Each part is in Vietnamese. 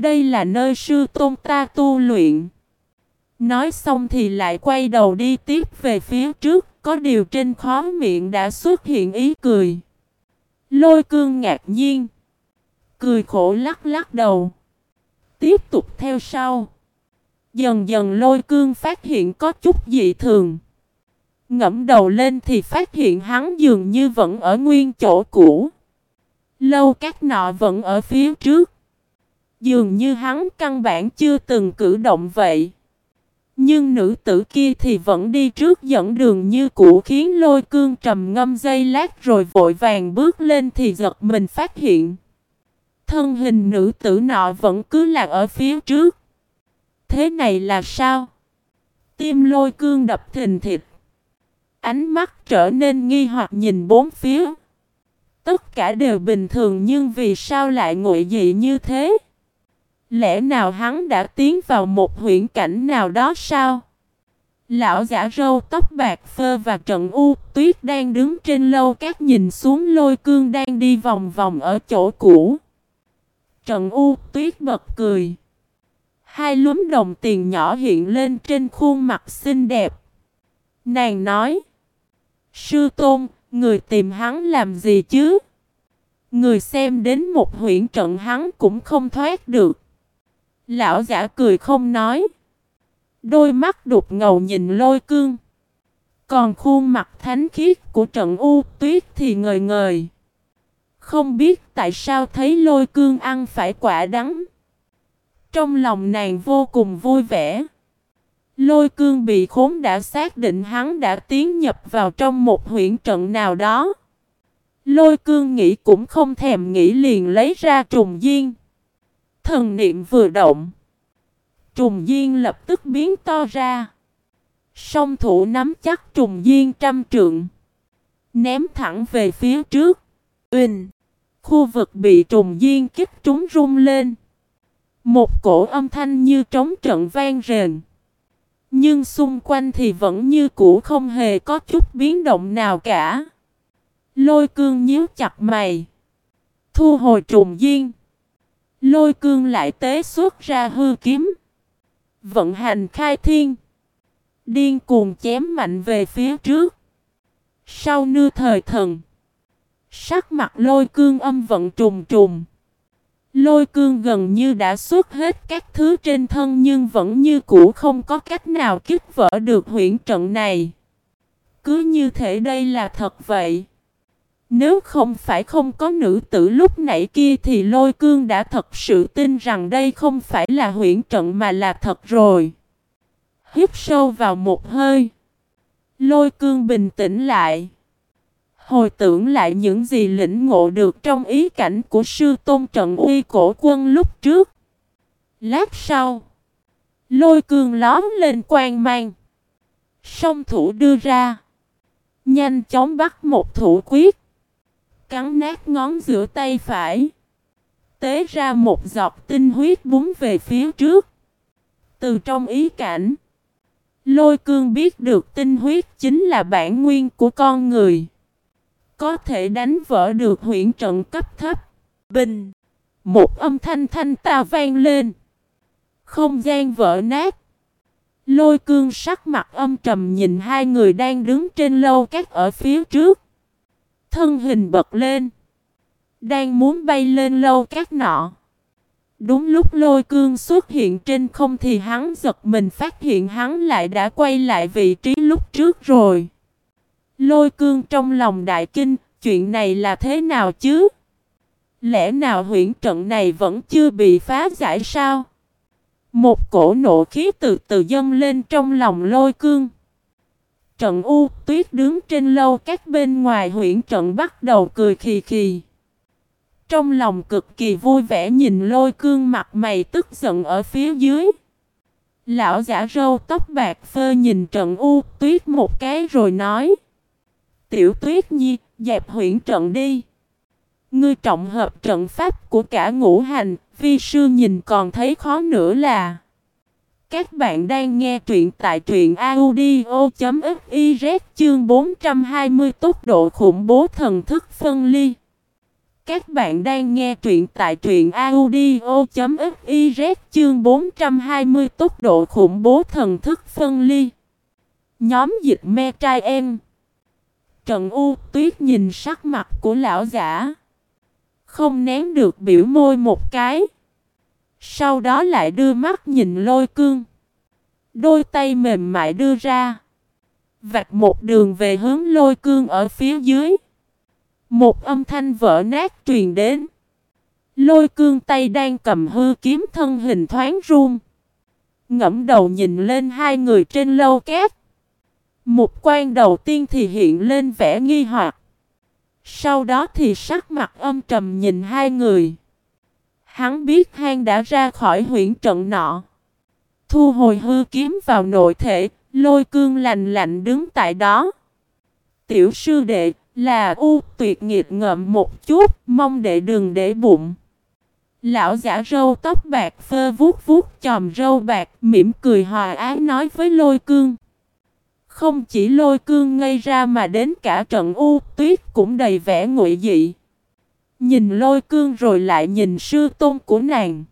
Đây là nơi sư tôn ta tu luyện. Nói xong thì lại quay đầu đi tiếp về phía trước, có điều trên khó miệng đã xuất hiện ý cười. Lôi cương ngạc nhiên. Cười khổ lắc lắc đầu. Tiếp tục theo sau. Dần dần lôi cương phát hiện có chút dị thường. Ngẫm đầu lên thì phát hiện hắn dường như vẫn ở nguyên chỗ cũ. Lâu các nọ vẫn ở phía trước. Dường như hắn căn bản chưa từng cử động vậy. Nhưng nữ tử kia thì vẫn đi trước dẫn đường như cũ khiến lôi cương trầm ngâm dây lát rồi vội vàng bước lên thì giật mình phát hiện. Thân hình nữ tử nọ vẫn cứ là ở phía trước. Thế này là sao? Tim lôi cương đập thình thịt. Ánh mắt trở nên nghi hoặc nhìn bốn phía. Tất cả đều bình thường nhưng vì sao lại ngụy dị như thế? Lẽ nào hắn đã tiến vào một huyện cảnh nào đó sao? Lão giả râu tóc bạc phơ và trận u tuyết đang đứng trên lâu các nhìn xuống lôi cương đang đi vòng vòng ở chỗ cũ. Trận u tuyết bật cười. Hai lúm đồng tiền nhỏ hiện lên trên khuôn mặt xinh đẹp. Nàng nói. Sư tôn, người tìm hắn làm gì chứ? Người xem đến một huyện trận hắn cũng không thoát được. Lão giả cười không nói. Đôi mắt đục ngầu nhìn lôi cương. Còn khuôn mặt thánh khiết của trận u tuyết thì ngời ngời. Không biết tại sao thấy lôi cương ăn phải quả đắng. Trong lòng nàng vô cùng vui vẻ. Lôi cương bị khốn đã xác định hắn đã tiến nhập vào trong một huyện trận nào đó. Lôi cương nghĩ cũng không thèm nghĩ liền lấy ra trùng duyên. Thần niệm vừa động. Trùng duyên lập tức biến to ra. Song thủ nắm chắc trùng duyên trăm trượng. Ném thẳng về phía trước. Uỳnh. Khu vực bị trùng duyên kích trúng rung lên. Một cổ âm thanh như trống trận vang rền. Nhưng xung quanh thì vẫn như cũ không hề có chút biến động nào cả. Lôi cương nhíu chặt mày. Thu hồi trùng duyên. Lôi cương lại tế xuất ra hư kiếm. Vận hành khai thiên. Điên cuồng chém mạnh về phía trước. Sau nưa thời thần. Sắc mặt lôi cương âm vận trùng trùng. Lôi cương gần như đã xuất hết các thứ trên thân nhưng vẫn như cũ không có cách nào kích vỡ được huyễn trận này. Cứ như thể đây là thật vậy. Nếu không phải không có nữ tử lúc nãy kia thì lôi cương đã thật sự tin rằng đây không phải là huyễn trận mà là thật rồi. Hít sâu vào một hơi. Lôi cương bình tĩnh lại. Hồi tưởng lại những gì lĩnh ngộ được trong ý cảnh của sư tôn trận uy cổ quân lúc trước. Lát sau. Lôi cương lóm lên quang mang. Song thủ đưa ra. Nhanh chóng bắt một thủ quyết cắn nát ngón giữa tay phải. Tế ra một giọt tinh huyết búng về phía trước. Từ trong ý cảnh, lôi cương biết được tinh huyết chính là bản nguyên của con người. Có thể đánh vỡ được huyện trận cấp thấp. Bình! Một âm thanh thanh ta vang lên. Không gian vỡ nát. Lôi cương sắc mặt âm trầm nhìn hai người đang đứng trên lâu các ở phía trước. Thân hình bật lên. Đang muốn bay lên lâu các nọ. Đúng lúc lôi cương xuất hiện trên không thì hắn giật mình phát hiện hắn lại đã quay lại vị trí lúc trước rồi. Lôi cương trong lòng đại kinh, chuyện này là thế nào chứ? Lẽ nào huyện trận này vẫn chưa bị phá giải sao? Một cổ nộ khí từ từ dâng lên trong lòng lôi cương. Trận U tuyết đứng trên lâu các bên ngoài huyện trận bắt đầu cười khì khì. Trong lòng cực kỳ vui vẻ nhìn lôi cương mặt mày tức giận ở phía dưới. Lão giả râu tóc bạc phơ nhìn trận U tuyết một cái rồi nói. Tiểu tuyết nhi, dẹp huyện trận đi. Ngươi trọng hợp trận pháp của cả ngũ hành, vi sư nhìn còn thấy khó nữa là. Các bạn đang nghe truyện tại truyện audio.fiz chương 420 tốc độ khủng bố thần thức phân ly. Các bạn đang nghe truyện tại truyện audio.fiz chương 420 tốc độ khủng bố thần thức phân ly. Nhóm dịch me trai em. Trần U tuyết nhìn sắc mặt của lão giả. Không nén được biểu môi một cái. Sau đó lại đưa mắt nhìn lôi cương. Đôi tay mềm mại đưa ra. Vạch một đường về hướng lôi cương ở phía dưới. Một âm thanh vỡ nát truyền đến. Lôi cương tay đang cầm hư kiếm thân hình thoáng run. Ngẫm đầu nhìn lên hai người trên lâu két. Một quan đầu tiên thì hiện lên vẻ nghi hoặc. Sau đó thì sắc mặt âm trầm nhìn hai người. Hắn biết hang đã ra khỏi huyện trận nọ. Thu hồi hư kiếm vào nội thể, lôi cương lành lạnh đứng tại đó. Tiểu sư đệ, là u tuyệt nghiệt ngậm một chút, mong đệ đừng để bụng. Lão giả râu tóc bạc phơ vuốt vuốt chòm râu bạc, mỉm cười hòa ái nói với lôi cương. Không chỉ lôi cương ngây ra mà đến cả trận u tuyết cũng đầy vẻ nguội dị. Nhìn lôi cương rồi lại nhìn sư tôn của nàng.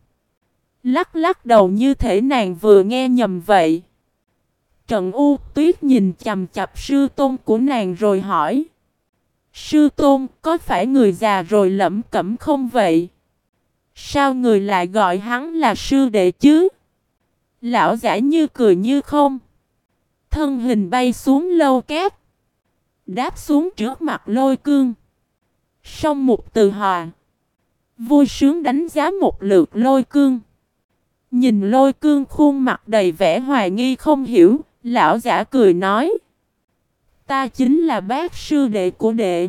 Lắc lắc đầu như thể nàng vừa nghe nhầm vậy. Trận u tuyết nhìn chầm chập sư tôn của nàng rồi hỏi. Sư tôn, có phải người già rồi lẩm cẩm không vậy? Sao người lại gọi hắn là sư đệ chứ? Lão giả như cười như không. Thân hình bay xuống lâu kép Đáp xuống trước mặt lôi cương. Xong một từ hòa. Vui sướng đánh giá một lượt lôi cương. Nhìn lôi cương khuôn mặt đầy vẻ hoài nghi không hiểu. Lão giả cười nói. Ta chính là bác sư đệ của đệ.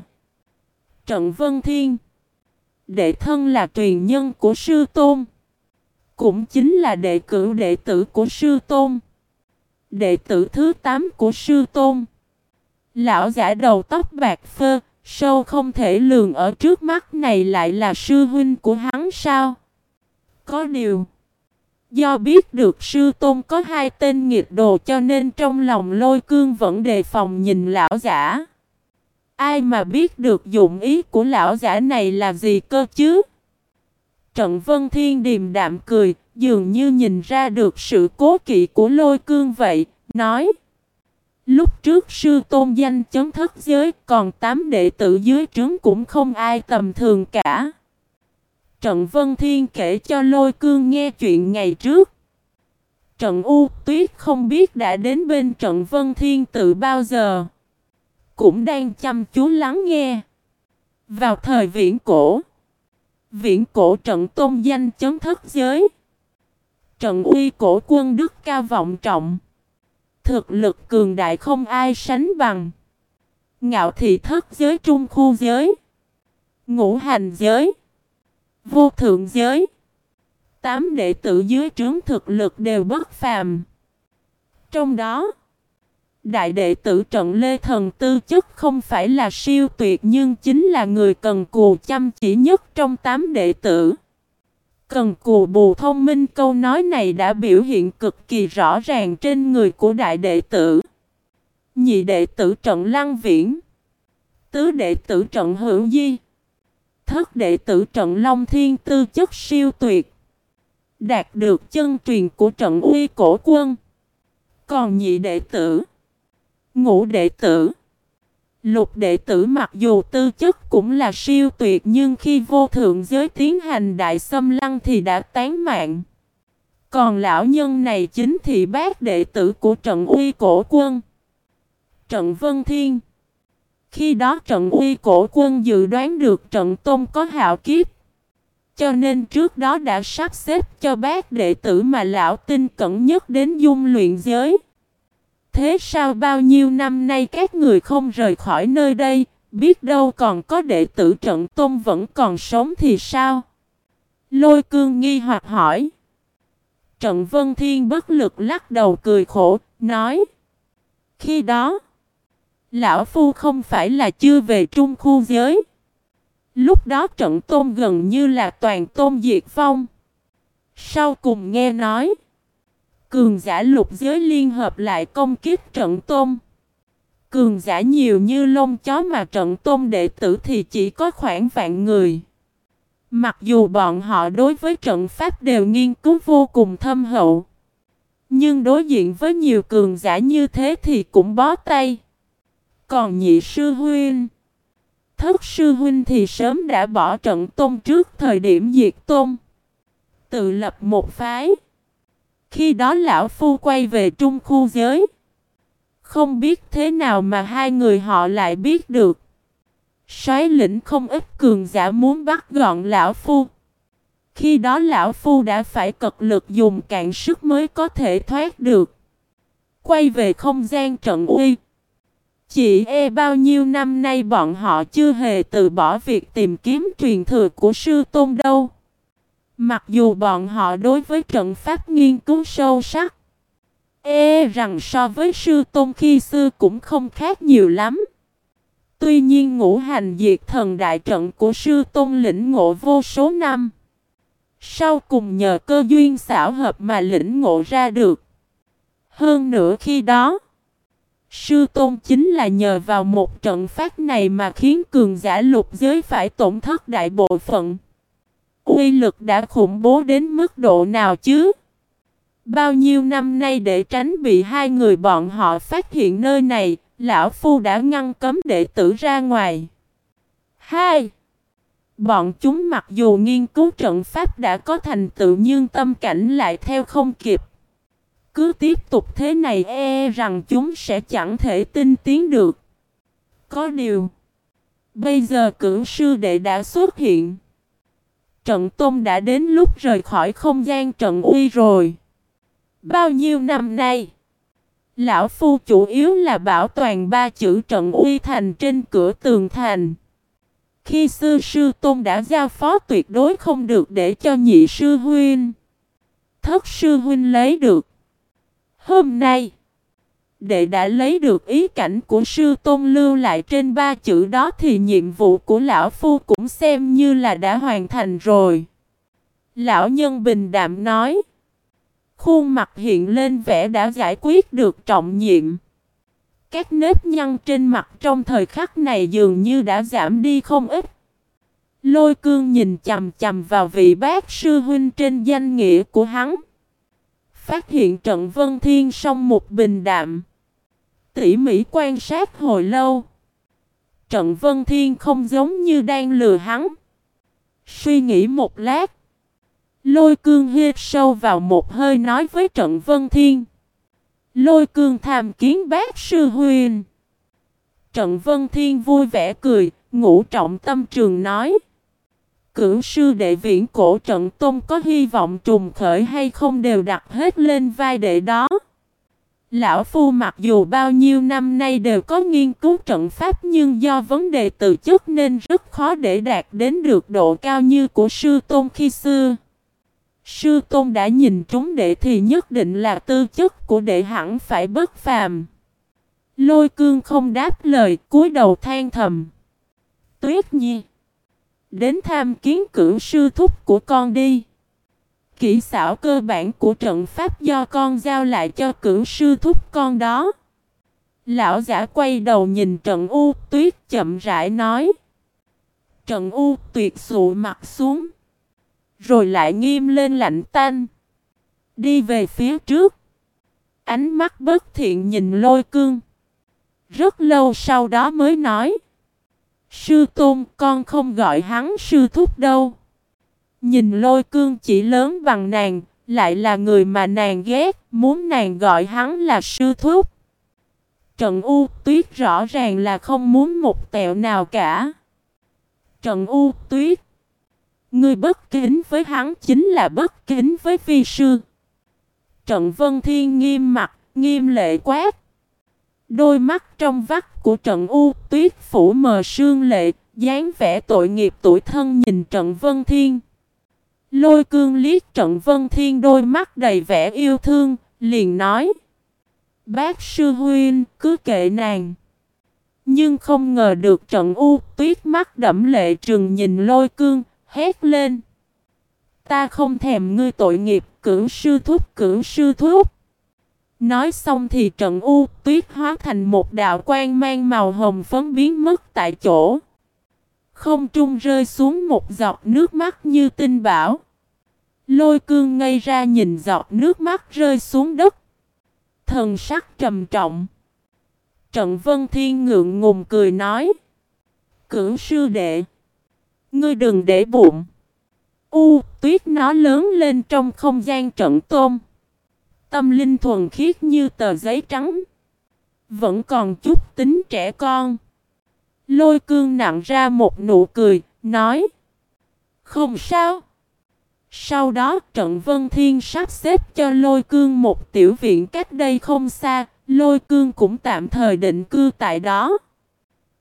Trận Vân Thiên. Đệ thân là truyền nhân của sư tôn. Cũng chính là đệ cử đệ tử của sư tôn. Đệ tử thứ 8 của sư tôn. Lão giả đầu tóc bạc phơ, sâu không thể lường ở trước mắt này lại là sư huynh của hắn sao? Có điều, do biết được sư tôn có hai tên nghiệt đồ cho nên trong lòng lôi cương vẫn đề phòng nhìn lão giả. Ai mà biết được dụng ý của lão giả này là gì cơ chứ? Trận Vân Thiên điềm đạm cười, dường như nhìn ra được sự cố kỵ của lôi cương vậy, nói Lúc trước sư tôn danh chấn thất giới, còn tám đệ tử dưới trướng cũng không ai tầm thường cả. Trận Vân Thiên kể cho lôi cương nghe chuyện ngày trước. Trận U Tuyết không biết đã đến bên trận Vân Thiên từ bao giờ. Cũng đang chăm chú lắng nghe. Vào thời viễn cổ. Viễn cổ trận tôn danh chấn thất giới. Trận uy cổ quân đức cao vọng trọng. Thực lực cường đại không ai sánh bằng. Ngạo thị thất giới trung khu giới. Ngũ hành giới. Vô thượng giới. Tám đệ tử dưới trướng thực lực đều bất phàm. Trong đó, đại đệ tử trận Lê Thần Tư chất không phải là siêu tuyệt nhưng chính là người cần cù chăm chỉ nhất trong tám đệ tử. Cần cù bù thông minh, câu nói này đã biểu hiện cực kỳ rõ ràng trên người của đại đệ tử. Nhị đệ tử trận Lăng Viễn. Tứ đệ tử trận Hữu Di. Thất đệ tử trận Long Thiên tư chất siêu tuyệt. Đạt được chân truyền của trận uy cổ quân. Còn nhị đệ tử. Ngũ đệ tử. Lục đệ tử mặc dù tư chất cũng là siêu tuyệt nhưng khi vô thượng giới tiến hành đại xâm lăng thì đã tán mạng. Còn lão nhân này chính thị bác đệ tử của trận uy cổ quân. Trận Vân Thiên. Khi đó trận uy cổ quân dự đoán được trận tôn có hạo kiếp. Cho nên trước đó đã sắp xếp cho bác đệ tử mà lão tin cẩn nhất đến dung luyện giới. Thế sao bao nhiêu năm nay các người không rời khỏi nơi đây, biết đâu còn có đệ tử trận tôn vẫn còn sống thì sao? Lôi cương nghi hoặc hỏi. Trận Vân Thiên bất lực lắc đầu cười khổ, nói. Khi đó, Lão Phu không phải là chưa về trung khu giới. Lúc đó trận tôn gần như là toàn tôn diệt phong. Sau cùng nghe nói. Cường giả lục giới liên hợp lại công kiếp trận tôn. Cường giả nhiều như lông chó mà trận tôn đệ tử thì chỉ có khoảng vạn người. Mặc dù bọn họ đối với trận pháp đều nghiên cứu vô cùng thâm hậu. Nhưng đối diện với nhiều cường giả như thế thì cũng bó tay. Còn nhị sư huynh, Thất sư huynh thì sớm đã bỏ trận tôn trước thời điểm diệt tôn. Tự lập một phái. Khi đó lão phu quay về trung khu giới. Không biết thế nào mà hai người họ lại biết được. Xoáy lĩnh không ít cường giả muốn bắt gọn lão phu. Khi đó lão phu đã phải cật lực dùng cạn sức mới có thể thoát được. Quay về không gian trận uy. Chỉ e bao nhiêu năm nay bọn họ chưa hề từ bỏ việc tìm kiếm truyền thừa của sư tôn đâu. Mặc dù bọn họ đối với trận pháp nghiên cứu sâu sắc. E rằng so với sư tôn khi xưa cũng không khác nhiều lắm. Tuy nhiên ngũ hành diệt thần đại trận của sư tôn lĩnh ngộ vô số năm. Sau cùng nhờ cơ duyên xảo hợp mà lĩnh ngộ ra được. Hơn nữa khi đó, sư tôn chính là nhờ vào một trận phát này mà khiến cường giả lục giới phải tổn thất đại bộ phận. Uy lực đã khủng bố đến mức độ nào chứ? Bao nhiêu năm nay để tránh bị hai người bọn họ phát hiện nơi này, Lão Phu đã ngăn cấm đệ tử ra ngoài. 2. Bọn chúng mặc dù nghiên cứu trận pháp đã có thành tựu nhưng tâm cảnh lại theo không kịp. Cứ tiếp tục thế này e, e rằng chúng sẽ chẳng thể tin tiến được. Có điều, bây giờ cử sư đệ đã xuất hiện. Trận tôn đã đến lúc rời khỏi không gian trận uy rồi. Bao nhiêu năm nay, Lão Phu chủ yếu là bảo toàn ba chữ trận uy thành trên cửa tường thành. Khi sư sư tôn đã giao phó tuyệt đối không được để cho nhị sư huynh. Thất sư huynh lấy được. Hôm nay, đệ đã lấy được ý cảnh của sư tôn lưu lại trên ba chữ đó thì nhiệm vụ của lão phu cũng xem như là đã hoàn thành rồi. Lão nhân bình đạm nói. Khuôn mặt hiện lên vẻ đã giải quyết được trọng nhiệm. Các nếp nhăn trên mặt trong thời khắc này dường như đã giảm đi không ít. Lôi cương nhìn chầm chầm vào vị bác sư huynh trên danh nghĩa của hắn. Phát hiện trận vân thiên song một bình đạm. Tỉ mỉ quan sát hồi lâu. Trận vân thiên không giống như đang lừa hắn. Suy nghĩ một lát. Lôi cương hít sâu vào một hơi nói với trận vân thiên. Lôi cương tham kiến bác sư huyền. Trận vân thiên vui vẻ cười, ngũ trọng tâm trường nói. Cửu sư đệ viễn cổ trận tôn có hy vọng trùng khởi hay không đều đặt hết lên vai đệ đó. Lão Phu mặc dù bao nhiêu năm nay đều có nghiên cứu trận pháp nhưng do vấn đề từ chức nên rất khó để đạt đến được độ cao như của sư tôn khi xưa. Sư Tôn đã nhìn trúng đệ thì nhất định là tư chất của đệ hẳn phải bất phàm. Lôi cương không đáp lời, cúi đầu than thầm. Tuyết nhi. Đến tham kiến cửu sư thúc của con đi. Kỹ xảo cơ bản của trận pháp do con giao lại cho cửu sư thúc con đó. Lão giả quay đầu nhìn trận u tuyết chậm rãi nói. Trận u tuyệt sụ mặt xuống. Rồi lại nghiêm lên lạnh tanh. Đi về phía trước. Ánh mắt bất thiện nhìn lôi cương. Rất lâu sau đó mới nói. Sư tôn, con không gọi hắn sư thúc đâu. Nhìn lôi cương chỉ lớn bằng nàng, lại là người mà nàng ghét, muốn nàng gọi hắn là sư thúc. Trận U tuyết rõ ràng là không muốn một tẹo nào cả. Trận U tuyết Ngươi bất kính với hắn chính là bất kính với phi sư. Trận Vân Thiên nghiêm mặt, nghiêm lệ quát. Đôi mắt trong vắt của trận U tuyết phủ mờ sương lệ, dáng vẻ tội nghiệp tuổi thân nhìn trận Vân Thiên. Lôi cương liếc trận Vân Thiên đôi mắt đầy vẻ yêu thương, liền nói. Bác sư huynh, cứ kệ nàng. Nhưng không ngờ được trận U tuyết mắt đẫm lệ trừng nhìn lôi cương, hét lên. Ta không thèm ngươi tội nghiệp, cưỡng sư thúc, cưỡng sư thúc. Nói xong thì trận u tuyết hóa thành một đạo quang mang màu hồng phấn biến mất tại chỗ. Không trung rơi xuống một giọt nước mắt như tinh bảo. Lôi cương ngây ra nhìn giọt nước mắt rơi xuống đất. Thần sắc trầm trọng. Trận Vân Thiên ngượng ngùng cười nói. cửu sư đệ. Ngươi đừng để bụng. U, tuyết nó lớn lên trong không gian trận tôm. Tâm linh thuần khiết như tờ giấy trắng. Vẫn còn chút tính trẻ con. Lôi cương nặng ra một nụ cười, nói. Không sao. Sau đó trận Vân Thiên sắp xếp cho lôi cương một tiểu viện cách đây không xa, lôi cương cũng tạm thời định cư tại đó.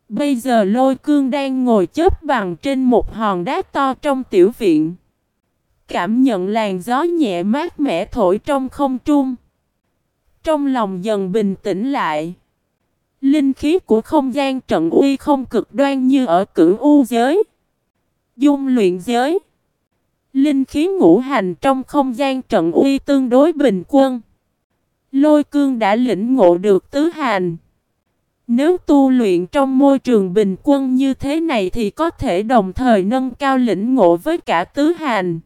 Bây giờ lôi cương đang ngồi chớp bằng trên một hòn đá to trong tiểu viện. Cảm nhận làn gió nhẹ mát mẻ thổi trong không trung. Trong lòng dần bình tĩnh lại. Linh khí của không gian trận uy không cực đoan như ở cửu u giới. Dung luyện giới. Linh khí ngũ hành trong không gian trận uy tương đối bình quân. Lôi cương đã lĩnh ngộ được tứ hành. Nếu tu luyện trong môi trường bình quân như thế này thì có thể đồng thời nâng cao lĩnh ngộ với cả tứ hành.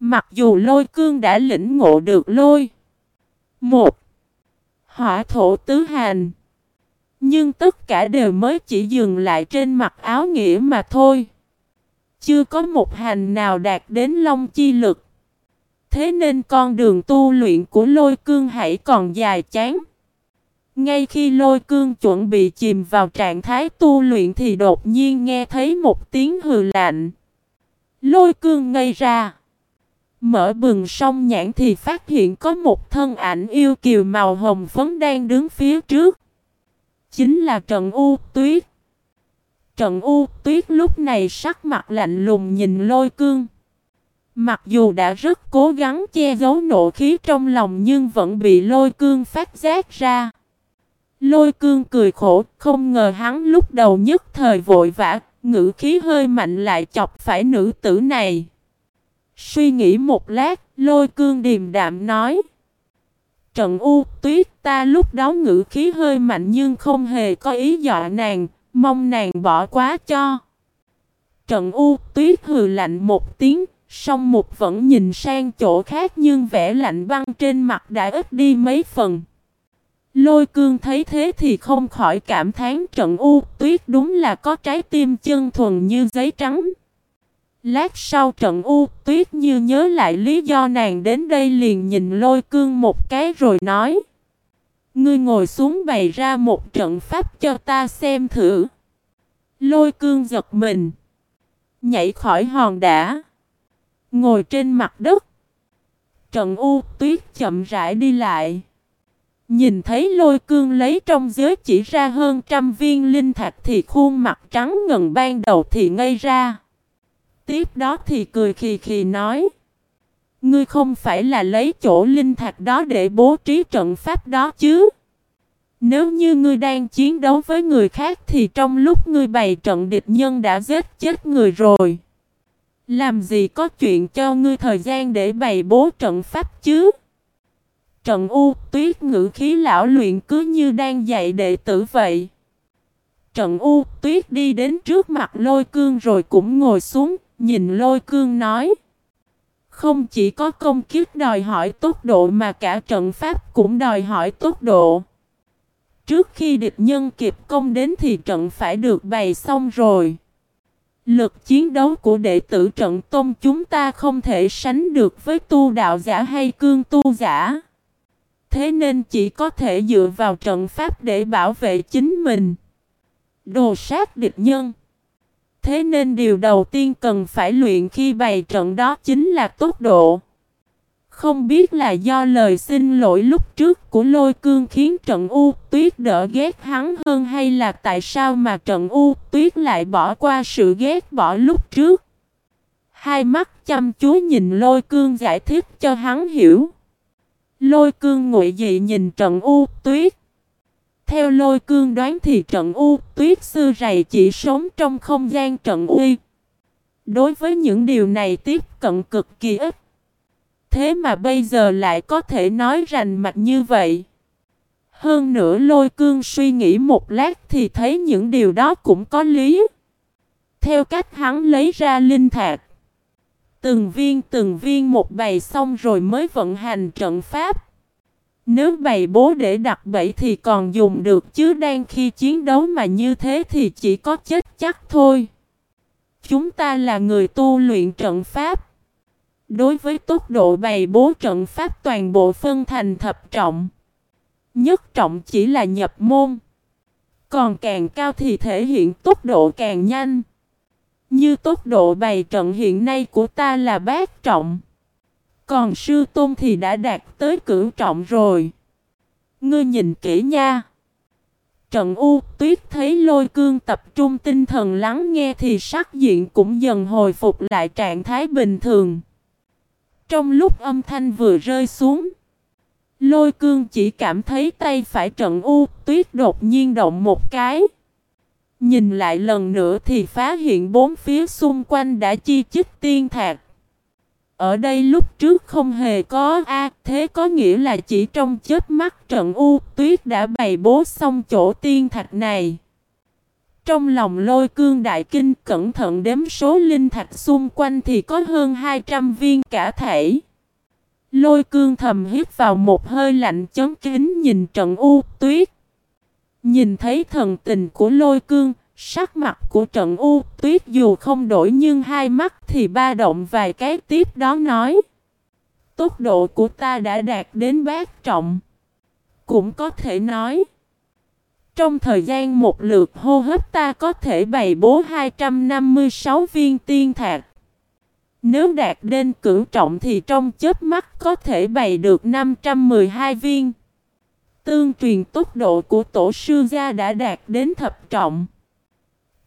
Mặc dù lôi cương đã lĩnh ngộ được lôi. Một. Hỏa thổ tứ hành. Nhưng tất cả đều mới chỉ dừng lại trên mặt áo nghĩa mà thôi. Chưa có một hành nào đạt đến long chi lực. Thế nên con đường tu luyện của lôi cương hãy còn dài chán. Ngay khi lôi cương chuẩn bị chìm vào trạng thái tu luyện thì đột nhiên nghe thấy một tiếng hừ lạnh. Lôi cương ngây ra. Mở bừng sông nhãn thì phát hiện có một thân ảnh yêu kiều màu hồng phấn đang đứng phía trước. Chính là Trần U Tuyết. Trần U Tuyết lúc này sắc mặt lạnh lùng nhìn lôi cương. Mặc dù đã rất cố gắng che giấu nộ khí trong lòng nhưng vẫn bị lôi cương phát giác ra. Lôi cương cười khổ, không ngờ hắn lúc đầu nhất thời vội vã, ngữ khí hơi mạnh lại chọc phải nữ tử này. Suy nghĩ một lát, lôi cương điềm đạm nói. Trận U tuyết ta lúc đó ngữ khí hơi mạnh nhưng không hề có ý dọa nàng, mong nàng bỏ quá cho. Trận U tuyết hừ lạnh một tiếng, song mục vẫn nhìn sang chỗ khác nhưng vẻ lạnh băng trên mặt đã ít đi mấy phần. Lôi cương thấy thế thì không khỏi cảm thán trận U tuyết đúng là có trái tim chân thuần như giấy trắng. Lát sau trận U tuyết như nhớ lại lý do nàng đến đây liền nhìn lôi cương một cái rồi nói. Ngươi ngồi xuống bày ra một trận pháp cho ta xem thử. Lôi cương giật mình. Nhảy khỏi hòn đá. Ngồi trên mặt đất. Trận U tuyết chậm rãi đi lại. Nhìn thấy lôi cương lấy trong giới chỉ ra hơn trăm viên linh thạch thì khuôn mặt trắng ngần ban đầu thì ngây ra. Tiếp đó thì cười khì khì nói. Ngươi không phải là lấy chỗ linh thạch đó để bố trí trận pháp đó chứ? Nếu như ngươi đang chiến đấu với người khác thì trong lúc ngươi bày trận địch nhân đã giết chết người rồi. Làm gì có chuyện cho ngươi thời gian để bày bố trận pháp chứ? Trận U tuyết ngữ khí lão luyện cứ như đang dạy đệ tử vậy. Trận U tuyết đi đến trước mặt lôi cương rồi cũng ngồi xuống, nhìn lôi cương nói. Không chỉ có công kiếp đòi hỏi tốc độ mà cả trận pháp cũng đòi hỏi tốc độ. Trước khi địch nhân kịp công đến thì trận phải được bày xong rồi. Lực chiến đấu của đệ tử trận tôn chúng ta không thể sánh được với tu đạo giả hay cương tu giả. Thế nên chỉ có thể dựa vào trận pháp để bảo vệ chính mình. Đồ sát địch nhân. Thế nên điều đầu tiên cần phải luyện khi bày trận đó chính là tốc độ. Không biết là do lời xin lỗi lúc trước của lôi cương khiến trận U tuyết đỡ ghét hắn hơn hay là tại sao mà trận U tuyết lại bỏ qua sự ghét bỏ lúc trước. Hai mắt chăm chú nhìn lôi cương giải thích cho hắn hiểu. Lôi cương ngụy dị nhìn trận U tuyết. Theo lôi cương đoán thì trận U tuyết sư rầy chỉ sống trong không gian trận uy. Đối với những điều này tiếp cận cực kỳ ít. Thế mà bây giờ lại có thể nói rành mạch như vậy. Hơn nữa lôi cương suy nghĩ một lát thì thấy những điều đó cũng có lý. theo cách hắn lấy ra linh thạch. Từng viên từng viên một bày xong rồi mới vận hành trận pháp. Nếu bày bố để đặt bẫy thì còn dùng được, chứ đang khi chiến đấu mà như thế thì chỉ có chết chắc thôi. Chúng ta là người tu luyện trận pháp. Đối với tốc độ bày bố trận pháp, toàn bộ phân thành thập trọng. Nhất trọng chỉ là nhập môn. Còn càng cao thì thể hiện tốc độ càng nhanh. Như tốc độ bày trận hiện nay của ta là bát trọng. Còn sư tôn thì đã đạt tới cửu trọng rồi. Ngươi nhìn kỹ nha. Trận U tuyết thấy lôi cương tập trung tinh thần lắng nghe thì sắc diện cũng dần hồi phục lại trạng thái bình thường. Trong lúc âm thanh vừa rơi xuống. Lôi cương chỉ cảm thấy tay phải trận U tuyết đột nhiên động một cái. Nhìn lại lần nữa thì phá hiện bốn phía xung quanh đã chi chích tiên thạc. Ở đây lúc trước không hề có A, thế có nghĩa là chỉ trong chết mắt trận U tuyết đã bày bố xong chỗ tiên thạch này. Trong lòng lôi cương đại kinh cẩn thận đếm số linh thạch xung quanh thì có hơn 200 viên cả thể. Lôi cương thầm hít vào một hơi lạnh chấn kính nhìn trận U tuyết. Nhìn thấy thần tình của lôi cương, sắc mặt của trận U tuyết dù không đổi nhưng hai mắt thì ba động vài cái tiếp đó nói. Tốc độ của ta đã đạt đến bát trọng. Cũng có thể nói. Trong thời gian một lượt hô hấp ta có thể bày bố 256 viên tiên thạc. Nếu đạt đến cửu trọng thì trong chớp mắt có thể bày được 512 viên. Tương truyền tốc độ của tổ sư gia đã đạt đến thập trọng.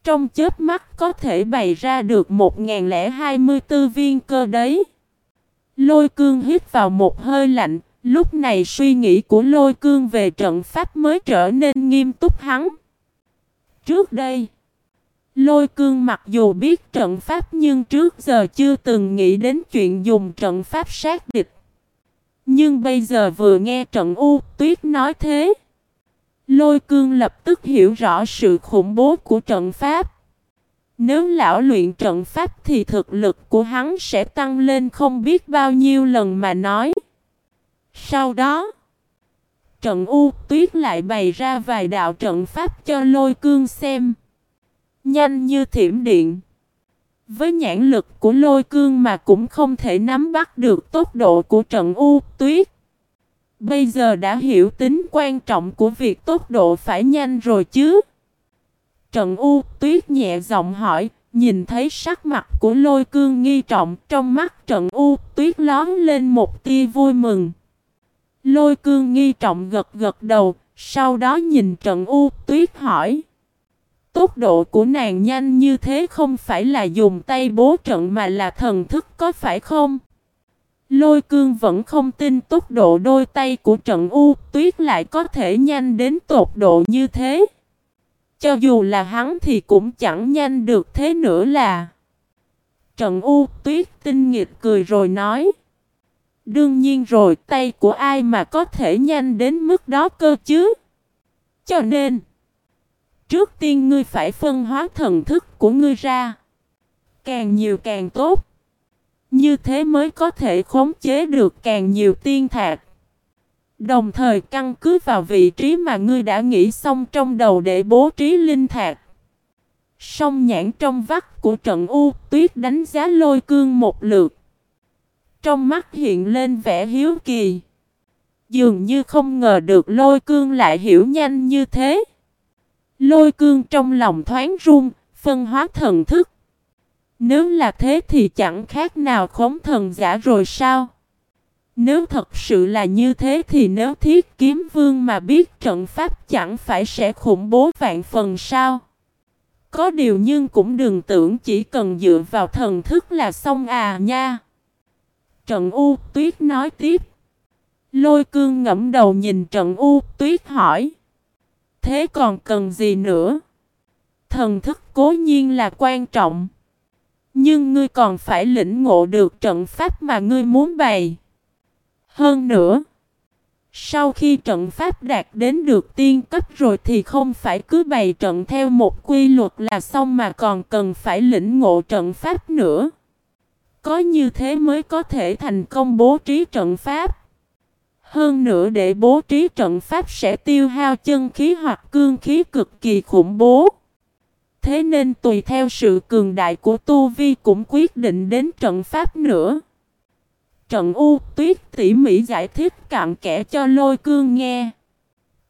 Trong chớp mắt có thể bày ra được 1024 viên cơ đấy. Lôi cương hít vào một hơi lạnh, lúc này suy nghĩ của lôi cương về trận pháp mới trở nên nghiêm túc hắn. Trước đây, lôi cương mặc dù biết trận pháp nhưng trước giờ chưa từng nghĩ đến chuyện dùng trận pháp sát địch. Nhưng bây giờ vừa nghe trận U tuyết nói thế. Lôi cương lập tức hiểu rõ sự khủng bố của trận pháp. Nếu lão luyện trận pháp thì thực lực của hắn sẽ tăng lên không biết bao nhiêu lần mà nói. Sau đó, trận U tuyết lại bày ra vài đạo trận pháp cho lôi cương xem. Nhanh như thiểm điện. Với nhãn lực của lôi cương mà cũng không thể nắm bắt được tốc độ của trận U tuyết. Bây giờ đã hiểu tính quan trọng của việc tốc độ phải nhanh rồi chứ. Trận U tuyết nhẹ giọng hỏi, nhìn thấy sắc mặt của lôi cương nghi trọng trong mắt trận U tuyết lón lên một tia vui mừng. Lôi cương nghi trọng gật gật đầu, sau đó nhìn trận U tuyết hỏi. Tốc độ của nàng nhanh như thế không phải là dùng tay bố trận mà là thần thức có phải không? Lôi cương vẫn không tin tốc độ đôi tay của trận U, tuyết lại có thể nhanh đến tột độ như thế. Cho dù là hắn thì cũng chẳng nhanh được thế nữa là. Trận U, tuyết tinh nghịch cười rồi nói. Đương nhiên rồi, tay của ai mà có thể nhanh đến mức đó cơ chứ. Cho nên. Trước tiên ngươi phải phân hóa thần thức của ngươi ra. Càng nhiều càng tốt. Như thế mới có thể khống chế được càng nhiều tiên thạc. Đồng thời căn cứ vào vị trí mà ngươi đã nghĩ xong trong đầu để bố trí linh thạc. Song nhãn trong vắt của trận U tuyết đánh giá lôi cương một lượt. Trong mắt hiện lên vẻ hiếu kỳ. Dường như không ngờ được lôi cương lại hiểu nhanh như thế. Lôi cương trong lòng thoáng run, phân hóa thần thức. Nếu là thế thì chẳng khác nào khống thần giả rồi sao? Nếu thật sự là như thế thì nếu thiết kiếm vương mà biết trận pháp chẳng phải sẽ khủng bố vạn phần sao? Có điều nhưng cũng đừng tưởng chỉ cần dựa vào thần thức là xong à nha. Trận U tuyết nói tiếp. Lôi cương ngẫm đầu nhìn trận U tuyết hỏi. Thế còn cần gì nữa? Thần thức cố nhiên là quan trọng. Nhưng ngươi còn phải lĩnh ngộ được trận pháp mà ngươi muốn bày. Hơn nữa, Sau khi trận pháp đạt đến được tiên cấp rồi thì không phải cứ bày trận theo một quy luật là xong mà còn cần phải lĩnh ngộ trận pháp nữa. Có như thế mới có thể thành công bố trí trận pháp. Hơn nữa để bố trí trận pháp sẽ tiêu hao chân khí hoặc cương khí cực kỳ khủng bố. Thế nên tùy theo sự cường đại của Tu Vi cũng quyết định đến trận pháp nữa. Trận U tuyết tỉ mỉ giải thích cặn kẽ cho lôi cương nghe.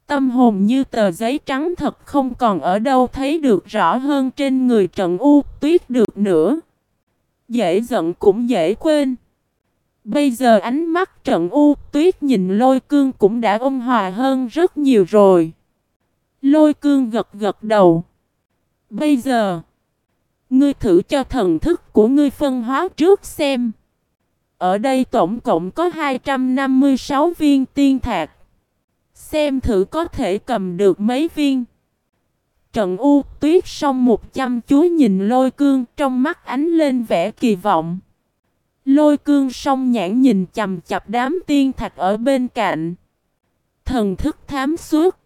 Tâm hồn như tờ giấy trắng thật không còn ở đâu thấy được rõ hơn trên người trận U tuyết được nữa. Dễ giận cũng dễ quên. Bây giờ ánh mắt trận U tuyết nhìn lôi cương cũng đã ôn hòa hơn rất nhiều rồi. Lôi cương gật gật đầu. Bây giờ, ngươi thử cho thần thức của ngươi phân hóa trước xem. Ở đây tổng cộng có 256 viên tiên thạc. Xem thử có thể cầm được mấy viên. Trận U tuyết xong một chăm chú nhìn lôi cương trong mắt ánh lên vẻ kỳ vọng. Lôi cương song nhãn nhìn chầm chập đám tiên thạch ở bên cạnh. Thần thức thám suốt.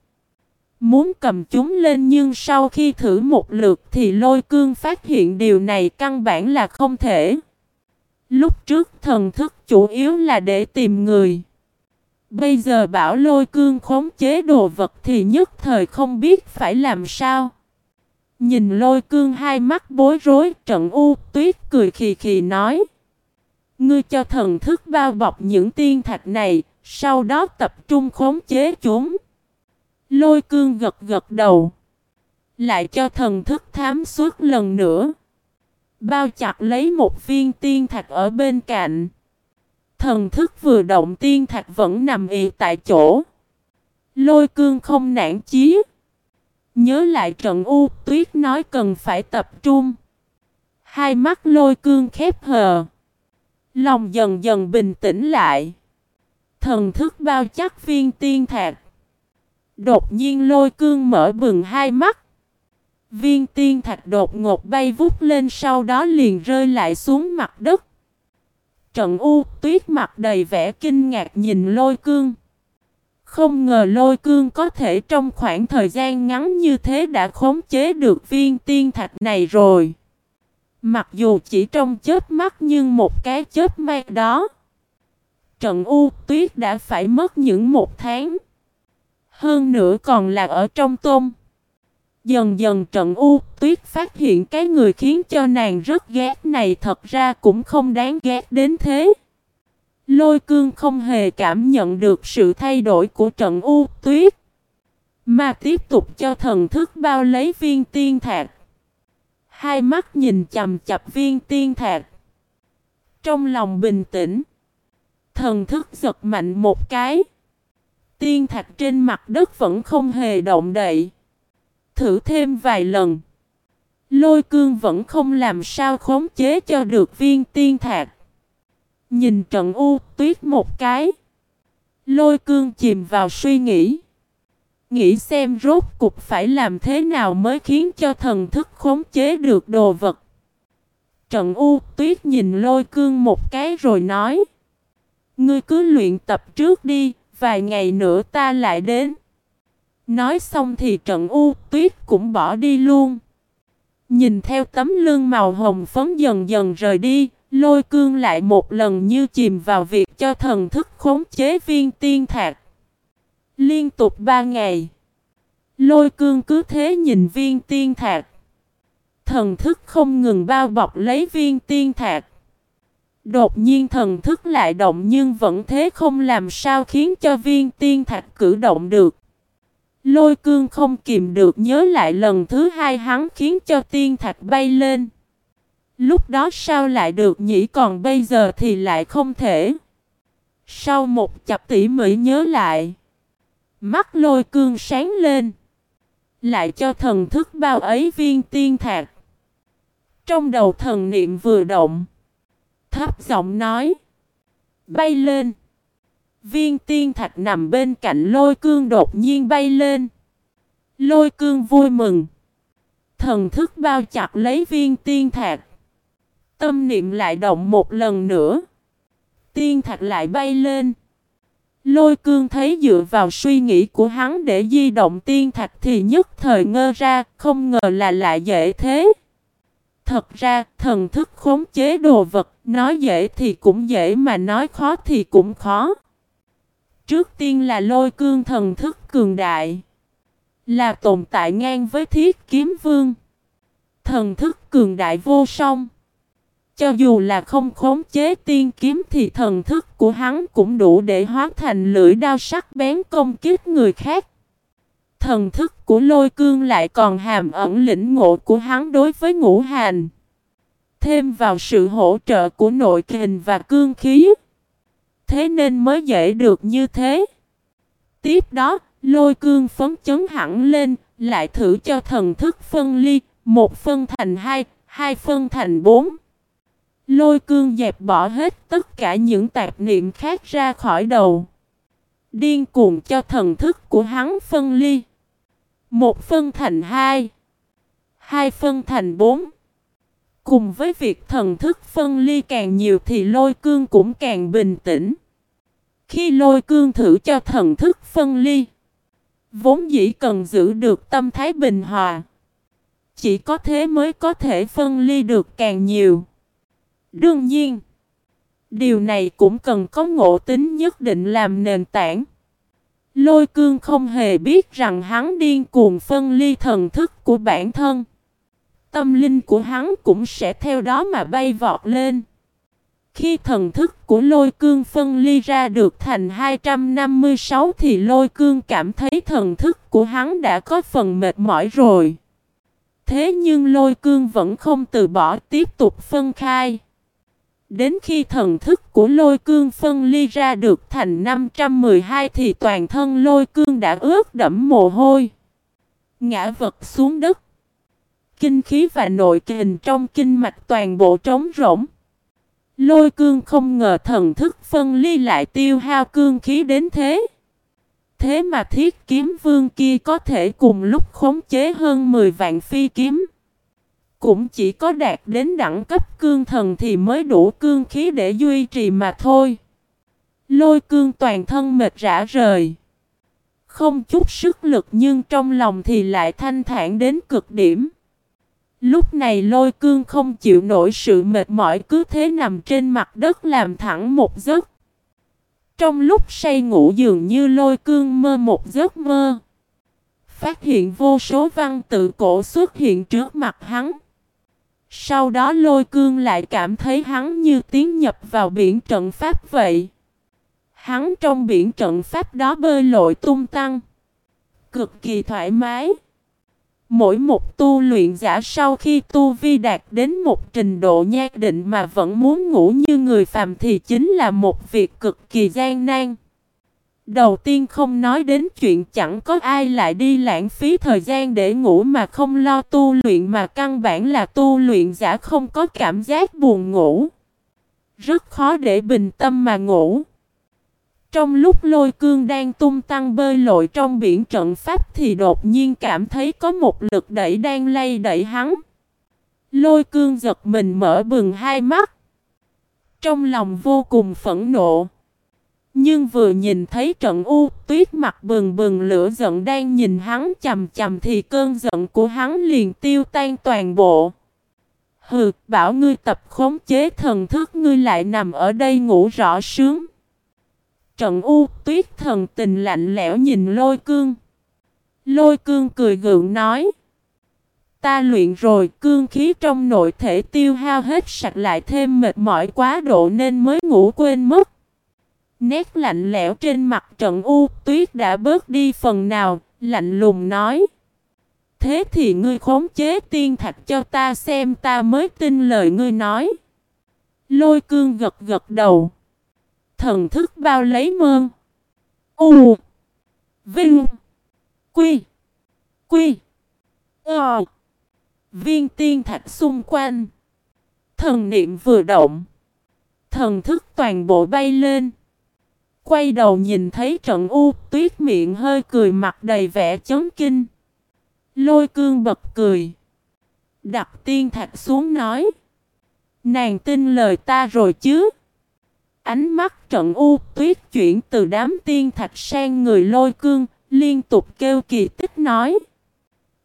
Muốn cầm chúng lên nhưng sau khi thử một lượt thì lôi cương phát hiện điều này căn bản là không thể. Lúc trước thần thức chủ yếu là để tìm người. Bây giờ bảo lôi cương khống chế đồ vật thì nhất thời không biết phải làm sao. Nhìn lôi cương hai mắt bối rối trận u tuyết cười khì khì nói. Ngươi cho thần thức bao bọc những tiên thạch này, sau đó tập trung khống chế chúng. Lôi cương gật gật đầu. Lại cho thần thức thám suốt lần nữa. Bao chặt lấy một viên tiên thạch ở bên cạnh. Thần thức vừa động tiên thạch vẫn nằm ị tại chỗ. Lôi cương không nản chí. Nhớ lại trận u tuyết nói cần phải tập trung. Hai mắt lôi cương khép hờ. Lòng dần dần bình tĩnh lại. Thần thức bao chắc viên tiên thạch. Đột nhiên lôi cương mở bừng hai mắt. Viên tiên thạch đột ngột bay vút lên sau đó liền rơi lại xuống mặt đất. Trận u tuyết mặt đầy vẻ kinh ngạc nhìn lôi cương. Không ngờ lôi cương có thể trong khoảng thời gian ngắn như thế đã khống chế được viên tiên thạch này rồi. Mặc dù chỉ trong chớp mắt nhưng một cái chớp may đó. Trận u tuyết đã phải mất những một tháng. Hơn nữa còn là ở trong tôm. Dần dần trận u tuyết phát hiện cái người khiến cho nàng rất ghét này thật ra cũng không đáng ghét đến thế. Lôi cương không hề cảm nhận được sự thay đổi của trận u tuyết. Mà tiếp tục cho thần thức bao lấy viên tiên thạc. Hai mắt nhìn chầm chập viên tiên thạc. Trong lòng bình tĩnh. Thần thức giật mạnh một cái. Tiên thạch trên mặt đất vẫn không hề động đậy. Thử thêm vài lần. Lôi cương vẫn không làm sao khống chế cho được viên tiên thạch. Nhìn trận u tuyết một cái. Lôi cương chìm vào suy nghĩ. Nghĩ xem rốt cục phải làm thế nào mới khiến cho thần thức khống chế được đồ vật. Trận u tuyết nhìn lôi cương một cái rồi nói. Ngươi cứ luyện tập trước đi, vài ngày nữa ta lại đến. Nói xong thì trận u tuyết cũng bỏ đi luôn. Nhìn theo tấm lưng màu hồng phấn dần dần rời đi, lôi cương lại một lần như chìm vào việc cho thần thức khống chế viên tiên thạc. Liên tục ba ngày, lôi cương cứ thế nhìn viên tiên thạc. Thần thức không ngừng bao bọc lấy viên tiên thạc. Đột nhiên thần thức lại động nhưng vẫn thế không làm sao khiến cho viên tiên thạch cử động được. Lôi cương không kìm được nhớ lại lần thứ hai hắn khiến cho tiên thạch bay lên. Lúc đó sao lại được nhỉ còn bây giờ thì lại không thể. Sau một chập tỉ mỉ nhớ lại. Mắt lôi cương sáng lên. Lại cho thần thức bao ấy viên tiên thạch. Trong đầu thần niệm vừa động thấp giọng nói. Bay lên. Viên tiên thạch nằm bên cạnh lôi cương đột nhiên bay lên. Lôi cương vui mừng. Thần thức bao chặt lấy viên tiên thạch. Tâm niệm lại động một lần nữa. Tiên thạch lại bay lên. Lôi cương thấy dựa vào suy nghĩ của hắn để di động tiên thạch thì nhất thời ngơ ra, không ngờ là lại dễ thế. Thật ra, thần thức khống chế đồ vật, nói dễ thì cũng dễ mà nói khó thì cũng khó. Trước tiên là lôi cương thần thức cường đại. Là tồn tại ngang với thiết kiếm vương. Thần thức cường đại vô song. Cho dù là không khống chế tiên kiếm thì thần thức của hắn cũng đủ để hóa thành lưỡi đao sắc bén công kích người khác. Thần thức của lôi cương lại còn hàm ẩn lĩnh ngộ của hắn đối với ngũ hành. Thêm vào sự hỗ trợ của nội kình và cương khí. Thế nên mới dễ được như thế. Tiếp đó, lôi cương phấn chấn hẳn lên, lại thử cho thần thức phân ly, một phân thành hai, hai phân thành bốn. Lôi cương dẹp bỏ hết tất cả những tạp niệm khác ra khỏi đầu. Điên cuồng cho thần thức của hắn phân ly. Một phân thành hai. Hai phân thành bốn. Cùng với việc thần thức phân ly càng nhiều thì lôi cương cũng càng bình tĩnh. Khi lôi cương thử cho thần thức phân ly, vốn dĩ cần giữ được tâm thái bình hòa. Chỉ có thế mới có thể phân ly được càng nhiều. Đương nhiên, điều này cũng cần có ngộ tính nhất định làm nền tảng. Lôi cương không hề biết rằng hắn điên cuồng phân ly thần thức của bản thân. Tâm linh của hắn cũng sẽ theo đó mà bay vọt lên. Khi thần thức của lôi cương phân ly ra được thành 256 thì lôi cương cảm thấy thần thức của hắn đã có phần mệt mỏi rồi. Thế nhưng lôi cương vẫn không từ bỏ tiếp tục phân khai. Đến khi thần thức của lôi cương phân ly ra được thành 512 thì toàn thân lôi cương đã ướt đẫm mồ hôi. Ngã vật xuống đất. Kinh khí và nội kình trong kinh mạch toàn bộ trống rỗng. Lôi cương không ngờ thần thức phân ly lại tiêu hao cương khí đến thế. Thế mà thiết kiếm vương kia có thể cùng lúc khống chế hơn 10 vạn phi kiếm. Cũng chỉ có đạt đến đẳng cấp cương thần thì mới đủ cương khí để duy trì mà thôi. Lôi cương toàn thân mệt rã rời. Không chút sức lực nhưng trong lòng thì lại thanh thản đến cực điểm. Lúc này lôi cương không chịu nổi sự mệt mỏi cứ thế nằm trên mặt đất làm thẳng một giấc. Trong lúc say ngủ dường như lôi cương mơ một giấc mơ. Phát hiện vô số văn tự cổ xuất hiện trước mặt hắn. Sau đó lôi cương lại cảm thấy hắn như tiến nhập vào biển trận pháp vậy. Hắn trong biển trận pháp đó bơi lội tung tăng. Cực kỳ thoải mái. Mỗi một tu luyện giả sau khi tu vi đạt đến một trình độ nhất định mà vẫn muốn ngủ như người phàm thì chính là một việc cực kỳ gian nan. Đầu tiên không nói đến chuyện chẳng có ai lại đi lãng phí thời gian để ngủ mà không lo tu luyện mà căn bản là tu luyện giả không có cảm giác buồn ngủ. Rất khó để bình tâm mà ngủ. Trong lúc lôi cương đang tung tăng bơi lội trong biển trận pháp thì đột nhiên cảm thấy có một lực đẩy đang lay đẩy hắn. Lôi cương giật mình mở bừng hai mắt. Trong lòng vô cùng phẫn nộ. Nhưng vừa nhìn thấy trận u tuyết mặt bừng bừng lửa giận đang nhìn hắn chầm chầm thì cơn giận của hắn liền tiêu tan toàn bộ. Hừ, bảo ngươi tập khống chế thần thức ngươi lại nằm ở đây ngủ rõ sướng. Trận u tuyết thần tình lạnh lẽo nhìn lôi cương. Lôi cương cười gượng nói. Ta luyện rồi cương khí trong nội thể tiêu hao hết sạch lại thêm mệt mỏi quá độ nên mới ngủ quên mất. Nét lạnh lẽo trên mặt trận u tuyết đã bớt đi phần nào, lạnh lùng nói. Thế thì ngươi khống chế tiên thạch cho ta xem ta mới tin lời ngươi nói. Lôi cương gật gật đầu. Thần thức bao lấy mơn. U. Vinh. Quy. Quy. Ờ. Viên tiên thạch xung quanh. Thần niệm vừa động. Thần thức toàn bộ bay lên. Quay đầu nhìn thấy trận u tuyết miệng hơi cười mặt đầy vẻ chấn kinh. Lôi cương bật cười. Đặt tiên thạch xuống nói. Nàng tin lời ta rồi chứ. Ánh mắt trận u tuyết chuyển từ đám tiên thạch sang người lôi cương, liên tục kêu kỳ tích nói.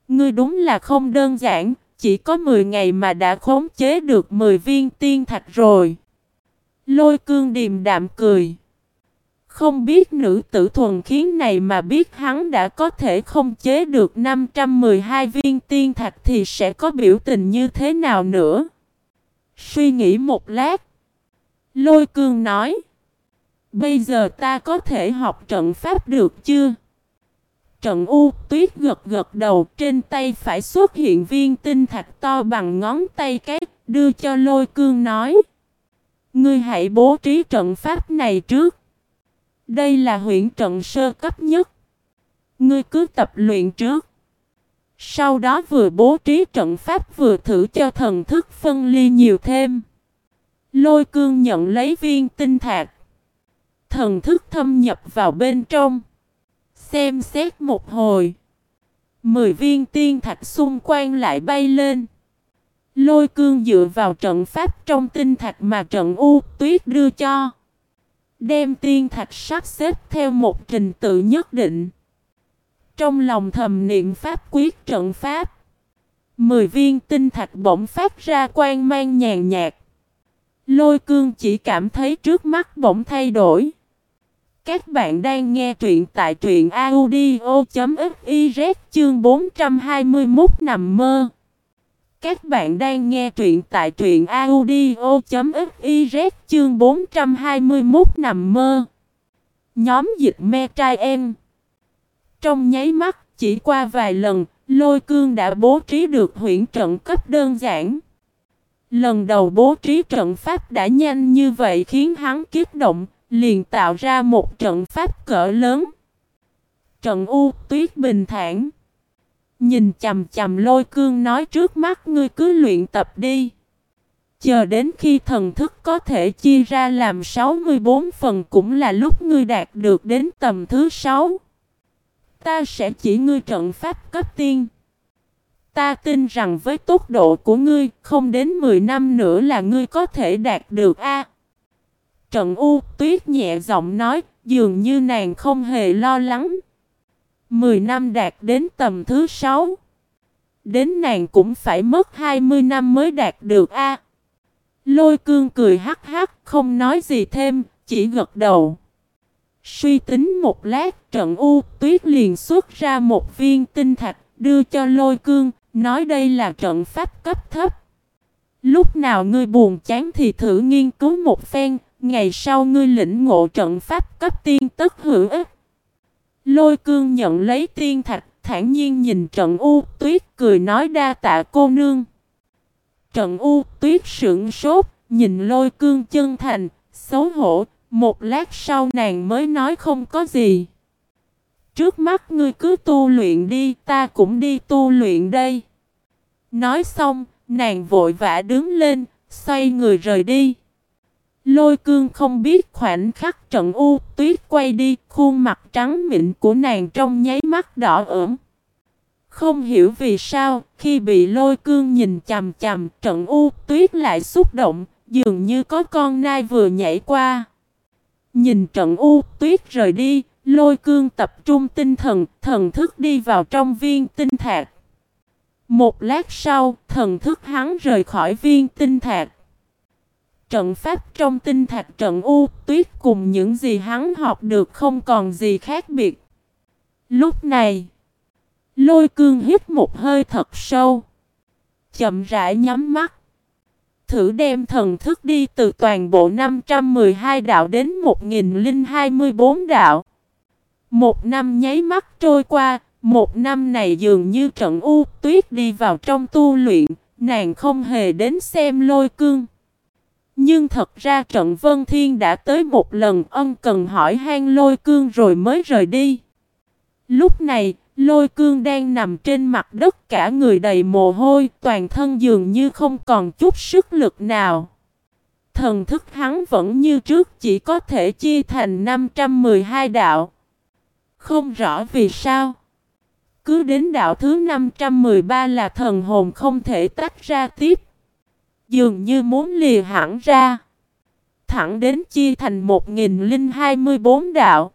Ngươi đúng là không đơn giản, chỉ có 10 ngày mà đã khống chế được 10 viên tiên thạch rồi. Lôi cương điềm đạm cười. Không biết nữ tử thuần khiến này mà biết hắn đã có thể không chế được 512 viên tiên thạch thì sẽ có biểu tình như thế nào nữa. Suy nghĩ một lát. Lôi cương nói. Bây giờ ta có thể học trận pháp được chưa? Trận u tuyết gật gật đầu, trên tay phải xuất hiện viên tinh thạch to bằng ngón tay cái, đưa cho lôi cương nói. Ngươi hãy bố trí trận pháp này trước. Đây là huyện trận sơ cấp nhất. Ngươi cứ tập luyện trước. Sau đó vừa bố trí trận pháp vừa thử cho thần thức phân ly nhiều thêm. Lôi cương nhận lấy viên tinh thạch. Thần thức thâm nhập vào bên trong. Xem xét một hồi. Mười viên tiên thạch xung quanh lại bay lên. Lôi cương dựa vào trận pháp trong tinh thạch mà trận u tuyết đưa cho. Đem tiên thạch sắp xếp theo một trình tự nhất định. Trong lòng thầm niệm pháp quyết trận pháp. Mười viên tinh thạch bỗng phát ra quang mang nhàn nhạt. Lôi cương chỉ cảm thấy trước mắt bỗng thay đổi. Các bạn đang nghe truyện tại truyện audio.fiz chương 421 nằm mơ. Các bạn đang nghe truyện tại truyện audio.fiz chương 421 nằm mơ. Nhóm dịch me trai em. Trong nháy mắt, chỉ qua vài lần, lôi cương đã bố trí được huyện trận cấp đơn giản. Lần đầu bố trí trận pháp đã nhanh như vậy khiến hắn kiếp động, liền tạo ra một trận pháp cỡ lớn. Trận u tuyết bình thản. Nhìn chầm chầm lôi cương nói trước mắt ngươi cứ luyện tập đi. Chờ đến khi thần thức có thể chia ra làm 64 phần cũng là lúc ngươi đạt được đến tầm thứ 6. Ta sẽ chỉ ngươi trận pháp cấp tiên. Ta tin rằng với tốc độ của ngươi, không đến 10 năm nữa là ngươi có thể đạt được A. Trận U tuyết nhẹ giọng nói, dường như nàng không hề lo lắng. 10 năm đạt đến tầm thứ 6. Đến nàng cũng phải mất 20 năm mới đạt được A. Lôi cương cười hắc hắc, không nói gì thêm, chỉ gật đầu. Suy tính một lát, trận U tuyết liền xuất ra một viên tinh thạch, đưa cho lôi cương, nói đây là trận pháp cấp thấp. Lúc nào ngươi buồn chán thì thử nghiên cứu một phen, ngày sau ngươi lĩnh ngộ trận pháp cấp tiên tất hữu ích. Lôi cương nhận lấy tiên thạch, thản nhiên nhìn trận u tuyết cười nói đa tạ cô nương. Trận u tuyết sững sốt, nhìn lôi cương chân thành, xấu hổ, một lát sau nàng mới nói không có gì. Trước mắt ngươi cứ tu luyện đi, ta cũng đi tu luyện đây. Nói xong, nàng vội vã đứng lên, xoay người rời đi. Lôi cương không biết khoảnh khắc trận u tuyết quay đi, khuôn mặt trắng mịn của nàng trong nháy mắt đỏ ửng. Không hiểu vì sao, khi bị lôi cương nhìn chằm chằm, trận u tuyết lại xúc động, dường như có con nai vừa nhảy qua. Nhìn trận u tuyết rời đi, lôi cương tập trung tinh thần, thần thức đi vào trong viên tinh thạch. Một lát sau, thần thức hắn rời khỏi viên tinh thạch. Trận pháp trong tinh thạch trận u tuyết cùng những gì hắn học được không còn gì khác biệt. Lúc này, lôi cương hít một hơi thật sâu. Chậm rãi nhắm mắt. Thử đem thần thức đi từ toàn bộ 512 đạo đến 1024 đạo. Một năm nháy mắt trôi qua, một năm này dường như trận u tuyết đi vào trong tu luyện, nàng không hề đến xem lôi cương. Nhưng thật ra trận Vân Thiên đã tới một lần ân cần hỏi han lôi cương rồi mới rời đi. Lúc này, lôi cương đang nằm trên mặt đất cả người đầy mồ hôi, toàn thân dường như không còn chút sức lực nào. Thần thức hắn vẫn như trước chỉ có thể chia thành 512 đạo. Không rõ vì sao. Cứ đến đạo thứ 513 là thần hồn không thể tách ra tiếp. Dường như muốn lìa hẳn ra. thẳng đến chia thành 1024 đạo.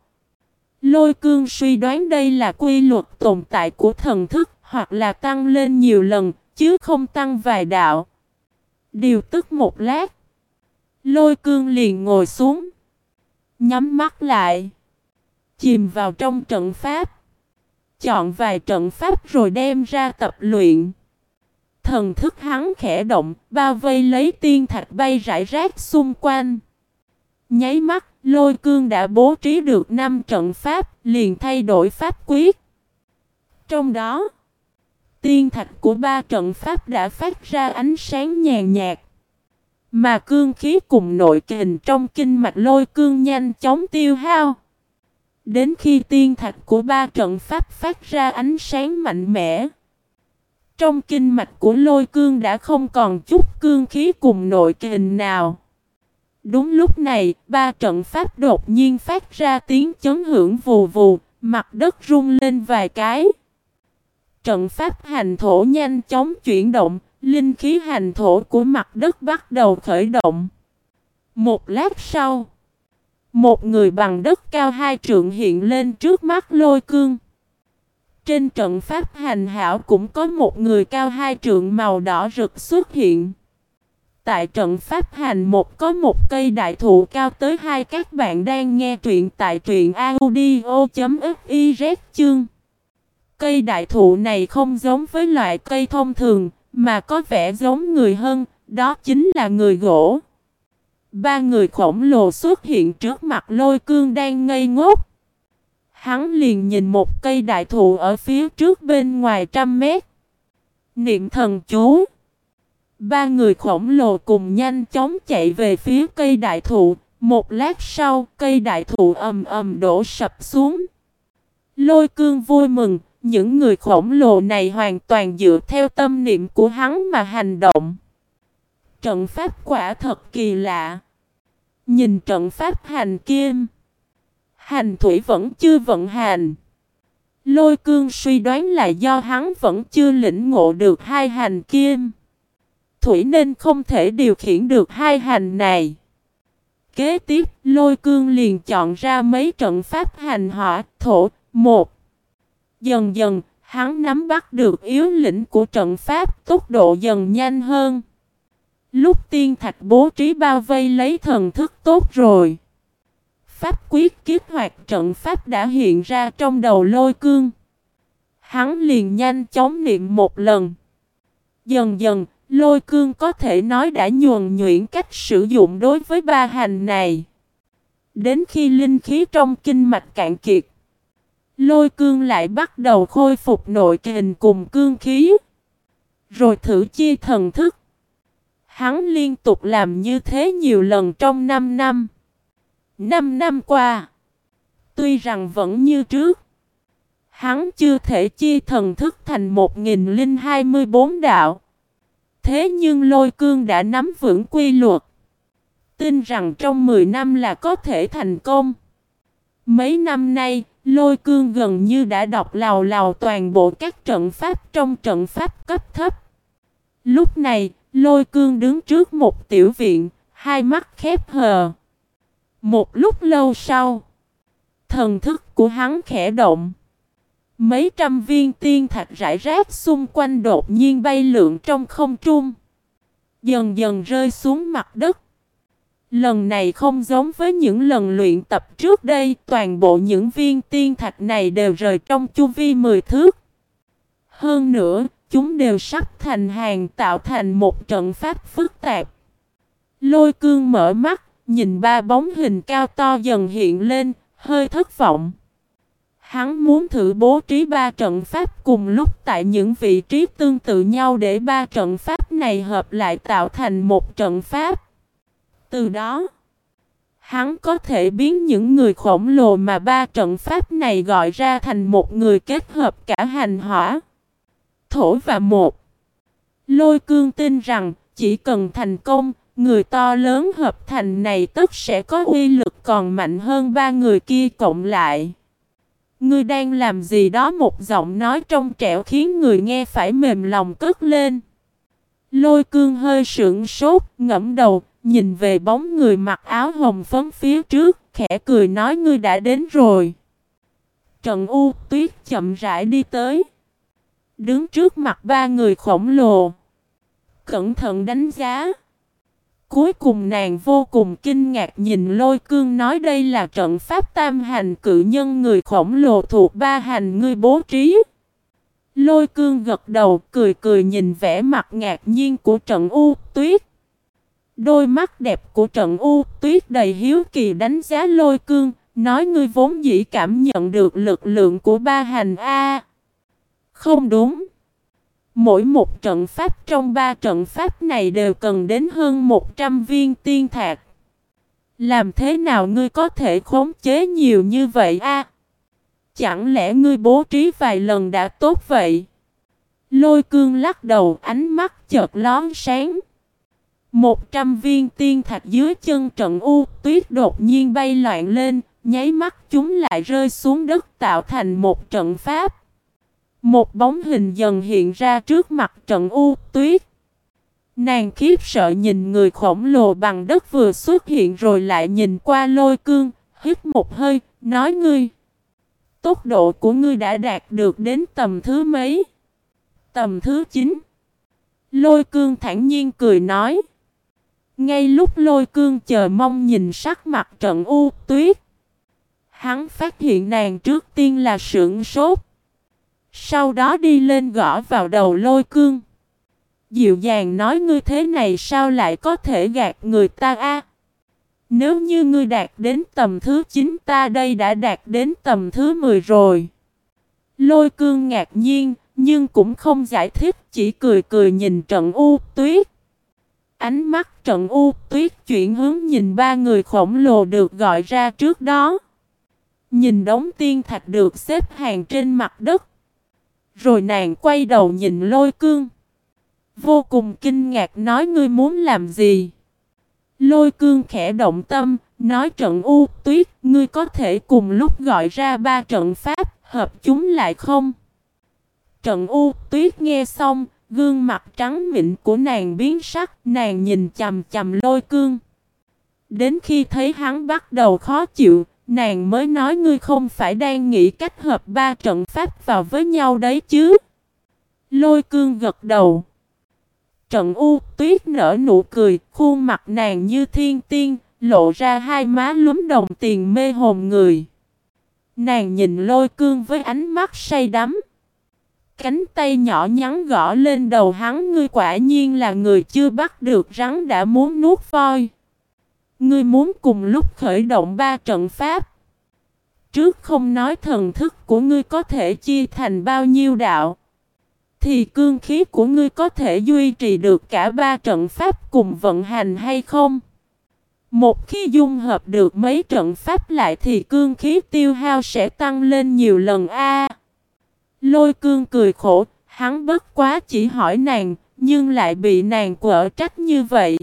Lôi cương suy đoán đây là quy luật tồn tại của thần thức hoặc là tăng lên nhiều lần, chứ không tăng vài đạo. Điều tức một lát. Lôi cương liền ngồi xuống. Nhắm mắt lại. Chìm vào trong trận pháp. Chọn vài trận pháp rồi đem ra tập luyện. Thần thức hắn khẽ động, bao vây lấy tiên thạch bay rải rác xung quanh. Nháy mắt, lôi cương đã bố trí được 5 trận pháp, liền thay đổi pháp quyết. Trong đó, tiên thạch của ba trận pháp đã phát ra ánh sáng nhàn nhạt. Mà cương khí cùng nội kình trong kinh mạch lôi cương nhanh chóng tiêu hao. Đến khi tiên thạch của ba trận pháp phát ra ánh sáng mạnh mẽ. Trong kinh mạch của lôi cương đã không còn chút cương khí cùng nội kình nào. Đúng lúc này, ba trận pháp đột nhiên phát ra tiếng chấn hưởng vù vù, mặt đất rung lên vài cái. Trận pháp hành thổ nhanh chóng chuyển động, linh khí hành thổ của mặt đất bắt đầu khởi động. Một lát sau, một người bằng đất cao hai trượng hiện lên trước mắt lôi cương. Trên trận pháp hành hảo cũng có một người cao hai trượng màu đỏ rực xuất hiện. Tại trận pháp hành một có một cây đại thụ cao tới hai các bạn đang nghe truyện tại truyện audio.fiz chương. Cây đại thụ này không giống với loại cây thông thường, mà có vẻ giống người hơn, đó chính là người gỗ. Ba người khổng lồ xuất hiện trước mặt lôi cương đang ngây ngốc. Hắn liền nhìn một cây đại thụ ở phía trước bên ngoài trăm mét. Niệm thần chú. Ba người khổng lồ cùng nhanh chóng chạy về phía cây đại thụ. Một lát sau, cây đại thụ ầm ầm đổ sập xuống. Lôi cương vui mừng, những người khổng lồ này hoàn toàn dựa theo tâm niệm của hắn mà hành động. Trận pháp quả thật kỳ lạ. Nhìn trận pháp hành kim. Hành thủy vẫn chưa vận hành. Lôi cương suy đoán là do hắn vẫn chưa lĩnh ngộ được hai hành kim. Thủy nên không thể điều khiển được hai hành này. Kế tiếp, lôi cương liền chọn ra mấy trận pháp hành hỏa, thổ, một. Dần dần, hắn nắm bắt được yếu lĩnh của trận pháp, tốc độ dần nhanh hơn. Lúc tiên thạch bố trí bao vây lấy thần thức tốt rồi. Pháp quyết kiếp hoạt trận pháp đã hiện ra trong đầu lôi cương. Hắn liền nhanh chóng niệm một lần. Dần dần, lôi cương có thể nói đã nhuần nhuyễn cách sử dụng đối với ba hành này. Đến khi linh khí trong kinh mạch cạn kiệt, lôi cương lại bắt đầu khôi phục nội kình cùng cương khí. Rồi thử chi thần thức. Hắn liên tục làm như thế nhiều lần trong 5 năm. Năm năm qua, tuy rằng vẫn như trước, hắn chưa thể chia thần thức thành 1024 đạo. Thế nhưng lôi cương đã nắm vững quy luật. Tin rằng trong 10 năm là có thể thành công. Mấy năm nay, lôi cương gần như đã đọc lào lào toàn bộ các trận pháp trong trận pháp cấp thấp. Lúc này, lôi cương đứng trước một tiểu viện, hai mắt khép hờ. Một lúc lâu sau, thần thức của hắn khẽ động. Mấy trăm viên tiên thạch rải rác xung quanh đột nhiên bay lượn trong không trung. Dần dần rơi xuống mặt đất. Lần này không giống với những lần luyện tập trước đây, toàn bộ những viên tiên thạch này đều rời trong chu vi 10 thước. Hơn nữa, chúng đều sắp thành hàng tạo thành một trận pháp phức tạp. Lôi cương mở mắt, Nhìn ba bóng hình cao to dần hiện lên, hơi thất vọng. Hắn muốn thử bố trí ba trận pháp cùng lúc tại những vị trí tương tự nhau để ba trận pháp này hợp lại tạo thành một trận pháp. Từ đó, hắn có thể biến những người khổng lồ mà ba trận pháp này gọi ra thành một người kết hợp cả hành hỏa, thổ và một. Lôi cương tin rằng chỉ cần thành công, Người to lớn hợp thành này tất sẽ có uy lực còn mạnh hơn ba người kia cộng lại. Ngươi đang làm gì đó một giọng nói trong trẻo khiến người nghe phải mềm lòng cất lên. Lôi cương hơi sững sốt, ngẫm đầu, nhìn về bóng người mặc áo hồng phấn phía trước, khẽ cười nói ngươi đã đến rồi. Trần U Tuyết chậm rãi đi tới. Đứng trước mặt ba người khổng lồ. Cẩn thận đánh giá. Cuối cùng nàng vô cùng kinh ngạc nhìn lôi cương nói đây là trận pháp tam hành cự nhân người khổng lồ thuộc ba hành ngươi bố trí. Lôi cương gật đầu cười cười nhìn vẻ mặt ngạc nhiên của trận U tuyết. Đôi mắt đẹp của trận U tuyết đầy hiếu kỳ đánh giá lôi cương, nói ngươi vốn dĩ cảm nhận được lực lượng của ba hành A. Không đúng. Mỗi một trận pháp trong ba trận pháp này đều cần đến hơn 100 viên tiên thạc. Làm thế nào ngươi có thể khống chế nhiều như vậy a? Chẳng lẽ ngươi bố trí vài lần đã tốt vậy? Lôi cương lắc đầu ánh mắt chợt lón sáng. Một trăm viên tiên thạch dưới chân trận u tuyết đột nhiên bay loạn lên, nháy mắt chúng lại rơi xuống đất tạo thành một trận pháp. Một bóng hình dần hiện ra trước mặt trận u tuyết. Nàng khiếp sợ nhìn người khổng lồ bằng đất vừa xuất hiện rồi lại nhìn qua lôi cương, hít một hơi, nói ngươi. Tốc độ của ngươi đã đạt được đến tầm thứ mấy? Tầm thứ 9. Lôi cương thản nhiên cười nói. Ngay lúc lôi cương chờ mong nhìn sắc mặt trận u tuyết. Hắn phát hiện nàng trước tiên là sưởng sốt. Sau đó đi lên gõ vào đầu lôi cương. Dịu dàng nói ngươi thế này sao lại có thể gạt người ta a? Nếu như ngươi đạt đến tầm thứ 9 ta đây đã đạt đến tầm thứ 10 rồi. Lôi cương ngạc nhiên, nhưng cũng không giải thích, chỉ cười cười nhìn trận u tuyết. Ánh mắt trận u tuyết chuyển hướng nhìn ba người khổng lồ được gọi ra trước đó. Nhìn đống tiên thạch được xếp hàng trên mặt đất. Rồi nàng quay đầu nhìn lôi cương. Vô cùng kinh ngạc nói ngươi muốn làm gì? Lôi cương khẽ động tâm, nói trận u tuyết, ngươi có thể cùng lúc gọi ra ba trận pháp, hợp chúng lại không? Trận u tuyết nghe xong, gương mặt trắng mịn của nàng biến sắc, nàng nhìn chầm chầm lôi cương. Đến khi thấy hắn bắt đầu khó chịu, nàng mới nói ngươi không phải đang nghĩ cách hợp ba trận pháp vào với nhau đấy chứ. Lôi cương gật đầu. Trận u tuyết nở nụ cười, khuôn mặt nàng như thiên tiên, lộ ra hai má lúm đồng tiền mê hồn người. Nàng nhìn lôi cương với ánh mắt say đắm. Cánh tay nhỏ nhắn gõ lên đầu hắn ngươi quả nhiên là người chưa bắt được rắn đã muốn nuốt voi. Ngươi muốn cùng lúc khởi động ba trận pháp. Trước không nói thần thức của ngươi có thể chia thành bao nhiêu đạo thì cương khí của ngươi có thể duy trì được cả ba trận pháp cùng vận hành hay không? Một khi dung hợp được mấy trận pháp lại thì cương khí tiêu hao sẽ tăng lên nhiều lần a. lôi cương cười khổ, hắn bất quá chỉ hỏi nàng, nhưng lại bị nàng quở trách như vậy.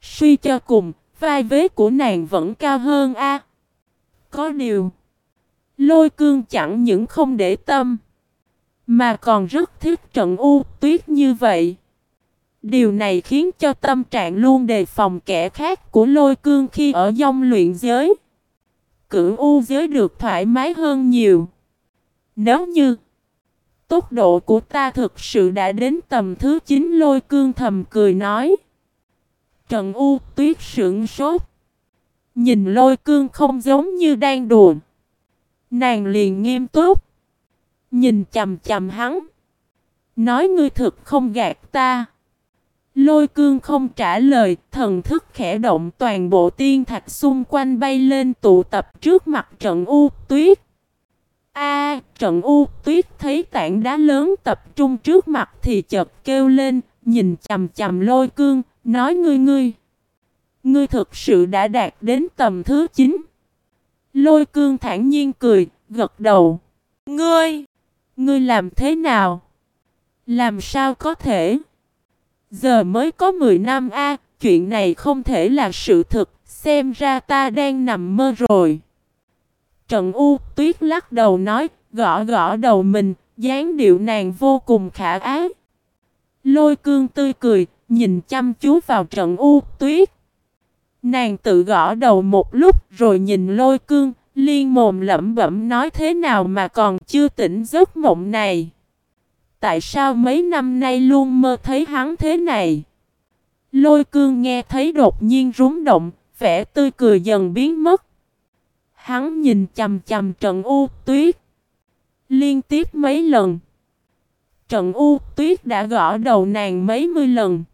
Suy cho cùng, vai vế của nàng vẫn cao hơn a. Có điều, lôi cương chẳng những không để tâm. Mà còn rất thích trận u tuyết như vậy. Điều này khiến cho tâm trạng luôn đề phòng kẻ khác của lôi cương khi ở trong luyện giới. Cửu u giới được thoải mái hơn nhiều. Nếu như tốc độ của ta thực sự đã đến tầm thứ 9 lôi cương thầm cười nói. Trận u tuyết sững sốt. Nhìn lôi cương không giống như đang đùa. Nàng liền nghiêm túc. Nhìn chầm chầm hắn. Nói ngươi thực không gạt ta. Lôi cương không trả lời, thần thức khẽ động toàn bộ tiên thạch xung quanh bay lên tụ tập trước mặt trận u tuyết. A, trận u tuyết thấy tảng đá lớn tập trung trước mặt thì chợt kêu lên, nhìn chầm chầm lôi cương, nói ngươi ngươi. Ngươi thực sự đã đạt đến tầm thứ 9. Lôi cương thản nhiên cười, gật đầu. Ngươi! Ngươi làm thế nào? Làm sao có thể? Giờ mới có 10 năm a, chuyện này không thể là sự thực, xem ra ta đang nằm mơ rồi. Trận U Tuyết lắc đầu nói, gõ gõ đầu mình, dáng điệu nàng vô cùng khả ái. Lôi cương tươi cười, nhìn chăm chú vào trận U Tuyết. Nàng tự gõ đầu một lúc rồi nhìn lôi cương, liên mồm lẩm bẩm nói thế nào mà còn chưa tỉnh giấc mộng này. Tại sao mấy năm nay luôn mơ thấy hắn thế này? Lôi cương nghe thấy đột nhiên rúng động, vẻ tươi cười dần biến mất. Hắn nhìn chầm chầm trận u tuyết. Liên tiếp mấy lần. Trận u tuyết đã gõ đầu nàng mấy mươi lần.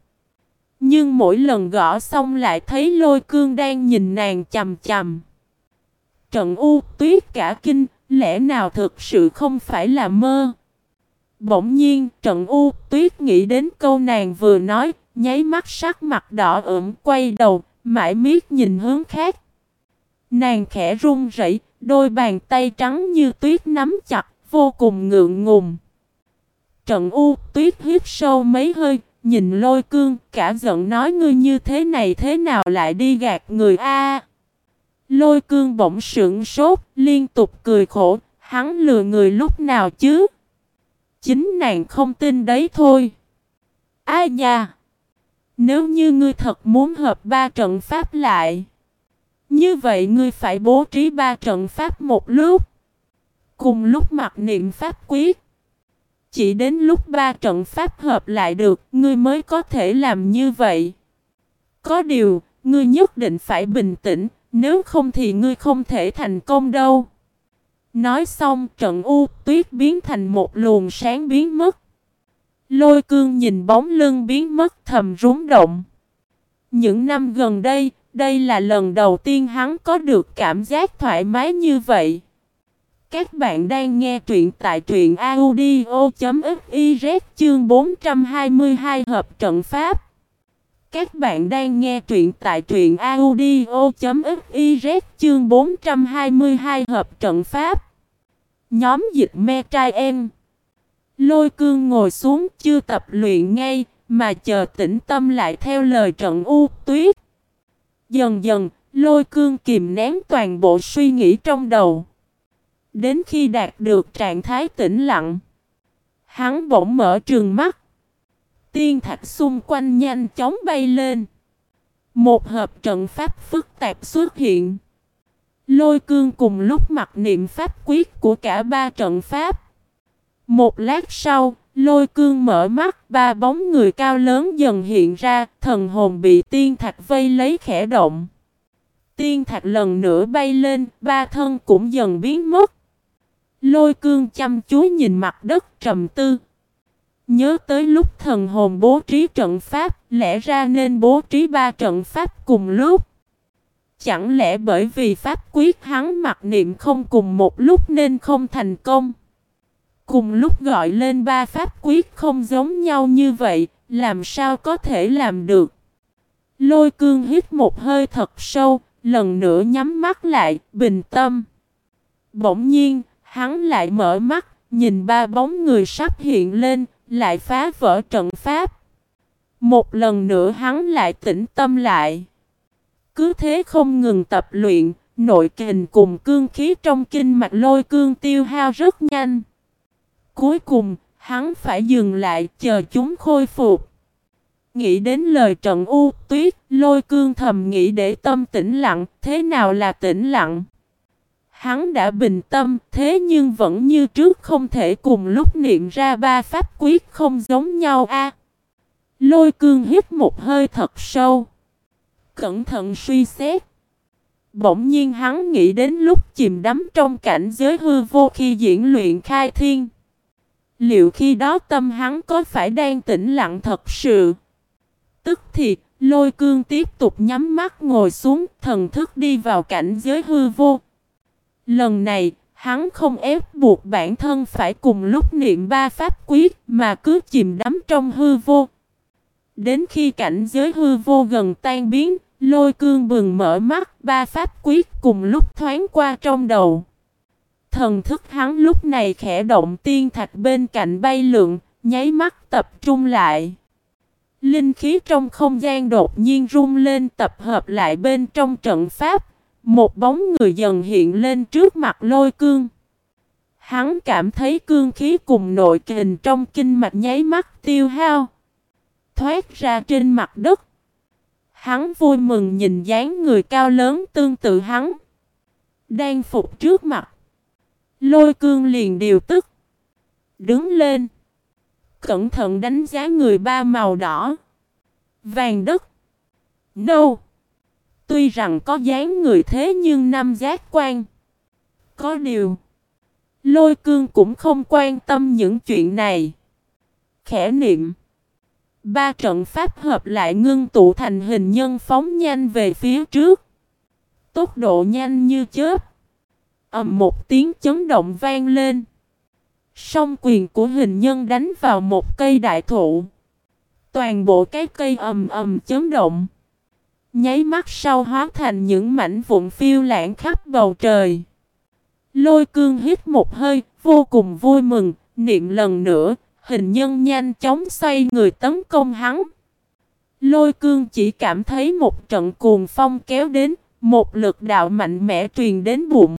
Nhưng mỗi lần gõ xong lại thấy lôi cương đang nhìn nàng chầm chầm. Trận u tuyết cả kinh, lẽ nào thực sự không phải là mơ? Bỗng nhiên, trận u tuyết nghĩ đến câu nàng vừa nói, nháy mắt sắc mặt đỏ ửng quay đầu, mãi miết nhìn hướng khác. Nàng khẽ run rẩy, đôi bàn tay trắng như tuyết nắm chặt, vô cùng ngượng ngùng. Trận u tuyết hít sâu mấy hơi, nhìn lôi cương, cả giận nói ngươi như thế này thế nào lại đi gạt người a Lôi cương bỗng sững sốt, liên tục cười khổ, hắn lừa người lúc nào chứ? Chính nàng không tin đấy thôi. Ai nha? Nếu như ngươi thật muốn hợp ba trận pháp lại, như vậy ngươi phải bố trí ba trận pháp một lúc. Cùng lúc mặc niệm pháp quyết. Chỉ đến lúc ba trận pháp hợp lại được, ngươi mới có thể làm như vậy. Có điều, ngươi nhất định phải bình tĩnh, nếu không thì ngươi không thể thành công đâu. Nói xong trận u tuyết biến thành một luồng sáng biến mất. Lôi cương nhìn bóng lưng biến mất thầm rúng động. Những năm gần đây, đây là lần đầu tiên hắn có được cảm giác thoải mái như vậy. Các bạn đang nghe truyện tại truyện audio.fiz chương 422 hợp trận pháp. Các bạn đang nghe truyện tại truyện audio.fiz chương 422 hợp trận pháp. Nhóm dịch me trai em. Lôi cương ngồi xuống chưa tập luyện ngay, mà chờ tĩnh tâm lại theo lời trận u tuyết. Dần dần, lôi cương kìm nén toàn bộ suy nghĩ trong đầu. Đến khi đạt được trạng thái tĩnh lặng, hắn bỗng mở trường mắt. Tiên thạch xung quanh nhanh chóng bay lên. Một hợp trận pháp phức tạp xuất hiện. Lôi cương cùng lúc mặc niệm pháp quyết của cả ba trận pháp. Một lát sau, lôi cương mở mắt, ba bóng người cao lớn dần hiện ra, thần hồn bị tiên thạch vây lấy khẽ động. Tiên thạch lần nữa bay lên, ba thân cũng dần biến mất. Lôi cương chăm chú nhìn mặt đất trầm tư. Nhớ tới lúc thần hồn bố trí trận pháp, lẽ ra nên bố trí ba trận pháp cùng lúc. Chẳng lẽ bởi vì pháp quyết hắn mặc niệm không cùng một lúc nên không thành công? Cùng lúc gọi lên ba pháp quyết không giống nhau như vậy, làm sao có thể làm được? Lôi cương hít một hơi thật sâu, lần nữa nhắm mắt lại, bình tâm. Bỗng nhiên, hắn lại mở mắt, nhìn ba bóng người sắp hiện lên, lại phá vỡ trận pháp. Một lần nữa hắn lại tĩnh tâm lại. Cứ thế không ngừng tập luyện, nội kình cùng cương khí trong kinh mạch lôi cương tiêu hao rất nhanh. Cuối cùng, hắn phải dừng lại chờ chúng khôi phục. Nghĩ đến lời trận u tuyết, lôi cương thầm nghĩ để tâm tĩnh lặng, thế nào là tĩnh lặng? Hắn đã bình tâm, thế nhưng vẫn như trước không thể cùng lúc niệm ra ba pháp quyết không giống nhau a. lôi cương hít một hơi thật sâu. Cẩn thận suy xét. Bỗng nhiên hắn nghĩ đến lúc chìm đắm trong cảnh giới hư vô khi diễn luyện khai thiên. Liệu khi đó tâm hắn có phải đang tĩnh lặng thật sự? Tức thì, lôi cương tiếp tục nhắm mắt ngồi xuống, thần thức đi vào cảnh giới hư vô. Lần này, hắn không ép buộc bản thân phải cùng lúc niệm ba pháp quyết mà cứ chìm đắm trong hư vô. Đến khi cảnh giới hư vô gần tan biến, lôi cương bừng mở mắt, ba pháp quyết cùng lúc thoáng qua trong đầu. Thần thức hắn lúc này khẽ động tiên thạch bên cạnh bay lượn, nháy mắt tập trung lại. Linh khí trong không gian đột nhiên rung lên tập hợp lại bên trong trận pháp. Một bóng người dần hiện lên trước mặt lôi cương. Hắn cảm thấy cương khí cùng nội kình trong kinh mạch nháy mắt tiêu hao. Thoát ra trên mặt đất. Hắn vui mừng nhìn dáng người cao lớn tương tự hắn. Đang phục trước mặt. Lôi cương liền điều tức. Đứng lên. Cẩn thận đánh giá người ba màu đỏ. Vàng đất. Nâu. Tuy rằng có dáng người thế nhưng năm giác quan. Có điều. Lôi cương cũng không quan tâm những chuyện này. Khẽ niệm. Ba trận pháp hợp lại ngưng tụ thành hình nhân phóng nhanh về phía trước. Tốc độ nhanh như chớp. ầm một tiếng chấn động vang lên. Song quyền của hình nhân đánh vào một cây đại thụ. Toàn bộ cái cây ầm ầm chấn động. Nháy mắt sau hóa thành những mảnh vụn phiêu lãng khắp bầu trời. Lôi cương hít một hơi, vô cùng vui mừng, niệm lần nữa, hình nhân nhanh chóng xoay người tấn công hắn. Lôi cương chỉ cảm thấy một trận cuồng phong kéo đến, một lực đạo mạnh mẽ truyền đến bụng.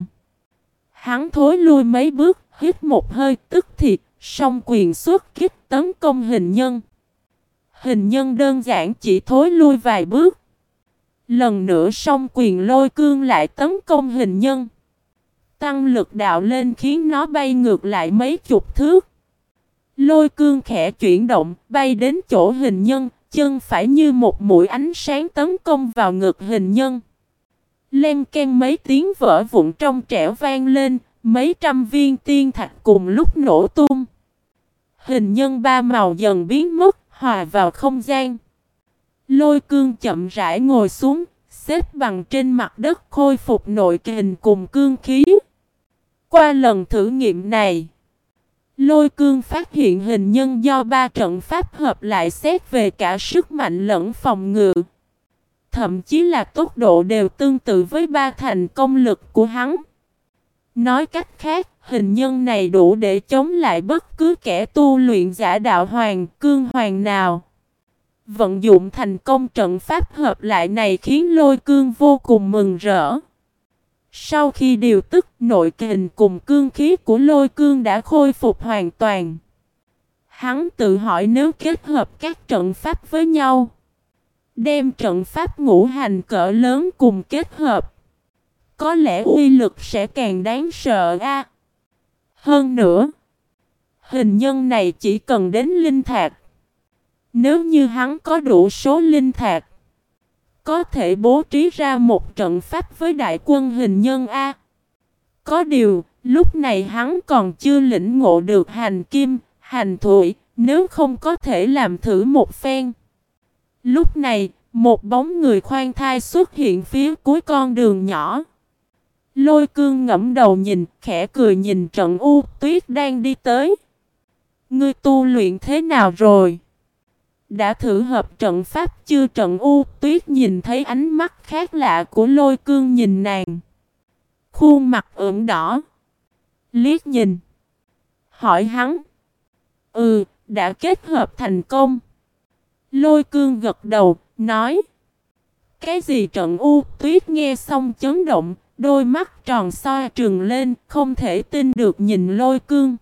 Hắn thối lui mấy bước, hít một hơi tức thịt, song quyền xuất kích tấn công hình nhân. Hình nhân đơn giản chỉ thối lui vài bước. Lần nữa song quyền lôi cương lại tấn công hình nhân. Tăng lực đạo lên khiến nó bay ngược lại mấy chục thước. Lôi cương khẽ chuyển động, bay đến chỗ hình nhân, chân phải như một mũi ánh sáng tấn công vào ngực hình nhân. Len ken mấy tiếng vỡ vụn trong trẻo vang lên, mấy trăm viên tiên thạch cùng lúc nổ tung. Hình nhân ba màu dần biến mất, hòa vào không gian. Lôi cương chậm rãi ngồi xuống, xếp bằng trên mặt đất khôi phục nội kình cùng cương khí. Qua lần thử nghiệm này, lôi cương phát hiện hình nhân do ba trận pháp hợp lại xét về cả sức mạnh lẫn phòng ngự. Thậm chí là tốc độ đều tương tự với ba thành công lực của hắn. Nói cách khác, hình nhân này đủ để chống lại bất cứ kẻ tu luyện giả đạo hoàng, cương hoàng nào. Vận dụng thành công trận pháp hợp lại này khiến lôi cương vô cùng mừng rỡ. Sau khi điều tức, nội kình cùng cương khí của lôi cương đã khôi phục hoàn toàn. Hắn tự hỏi nếu kết hợp các trận pháp với nhau. Đem trận pháp ngũ hành cỡ lớn cùng kết hợp. Có lẽ uy lực sẽ càng đáng sợ a. Hơn nữa. Hình nhân này chỉ cần đến linh thạch. Nếu như hắn có đủ số linh thạc có thể bố trí ra một trận pháp với đại quân hình nhân A. Có điều, lúc này hắn còn chưa lĩnh ngộ được hành kim, hành thủy, nếu không có thể làm thử một phen. Lúc này, một bóng người khoan thai xuất hiện phía cuối con đường nhỏ. Lôi cương ngẫm đầu nhìn, khẽ cười nhìn trận u tuyết đang đi tới. Ngươi tu luyện thế nào rồi? Đã thử hợp trận pháp chưa trận u tuyết nhìn thấy ánh mắt khác lạ của lôi cương nhìn nàng. Khuôn mặt ửng đỏ. Liếc nhìn. Hỏi hắn. Ừ, đã kết hợp thành công. Lôi cương gật đầu, nói. Cái gì trận u tuyết nghe xong chấn động, đôi mắt tròn soi trừng lên, không thể tin được nhìn lôi cương.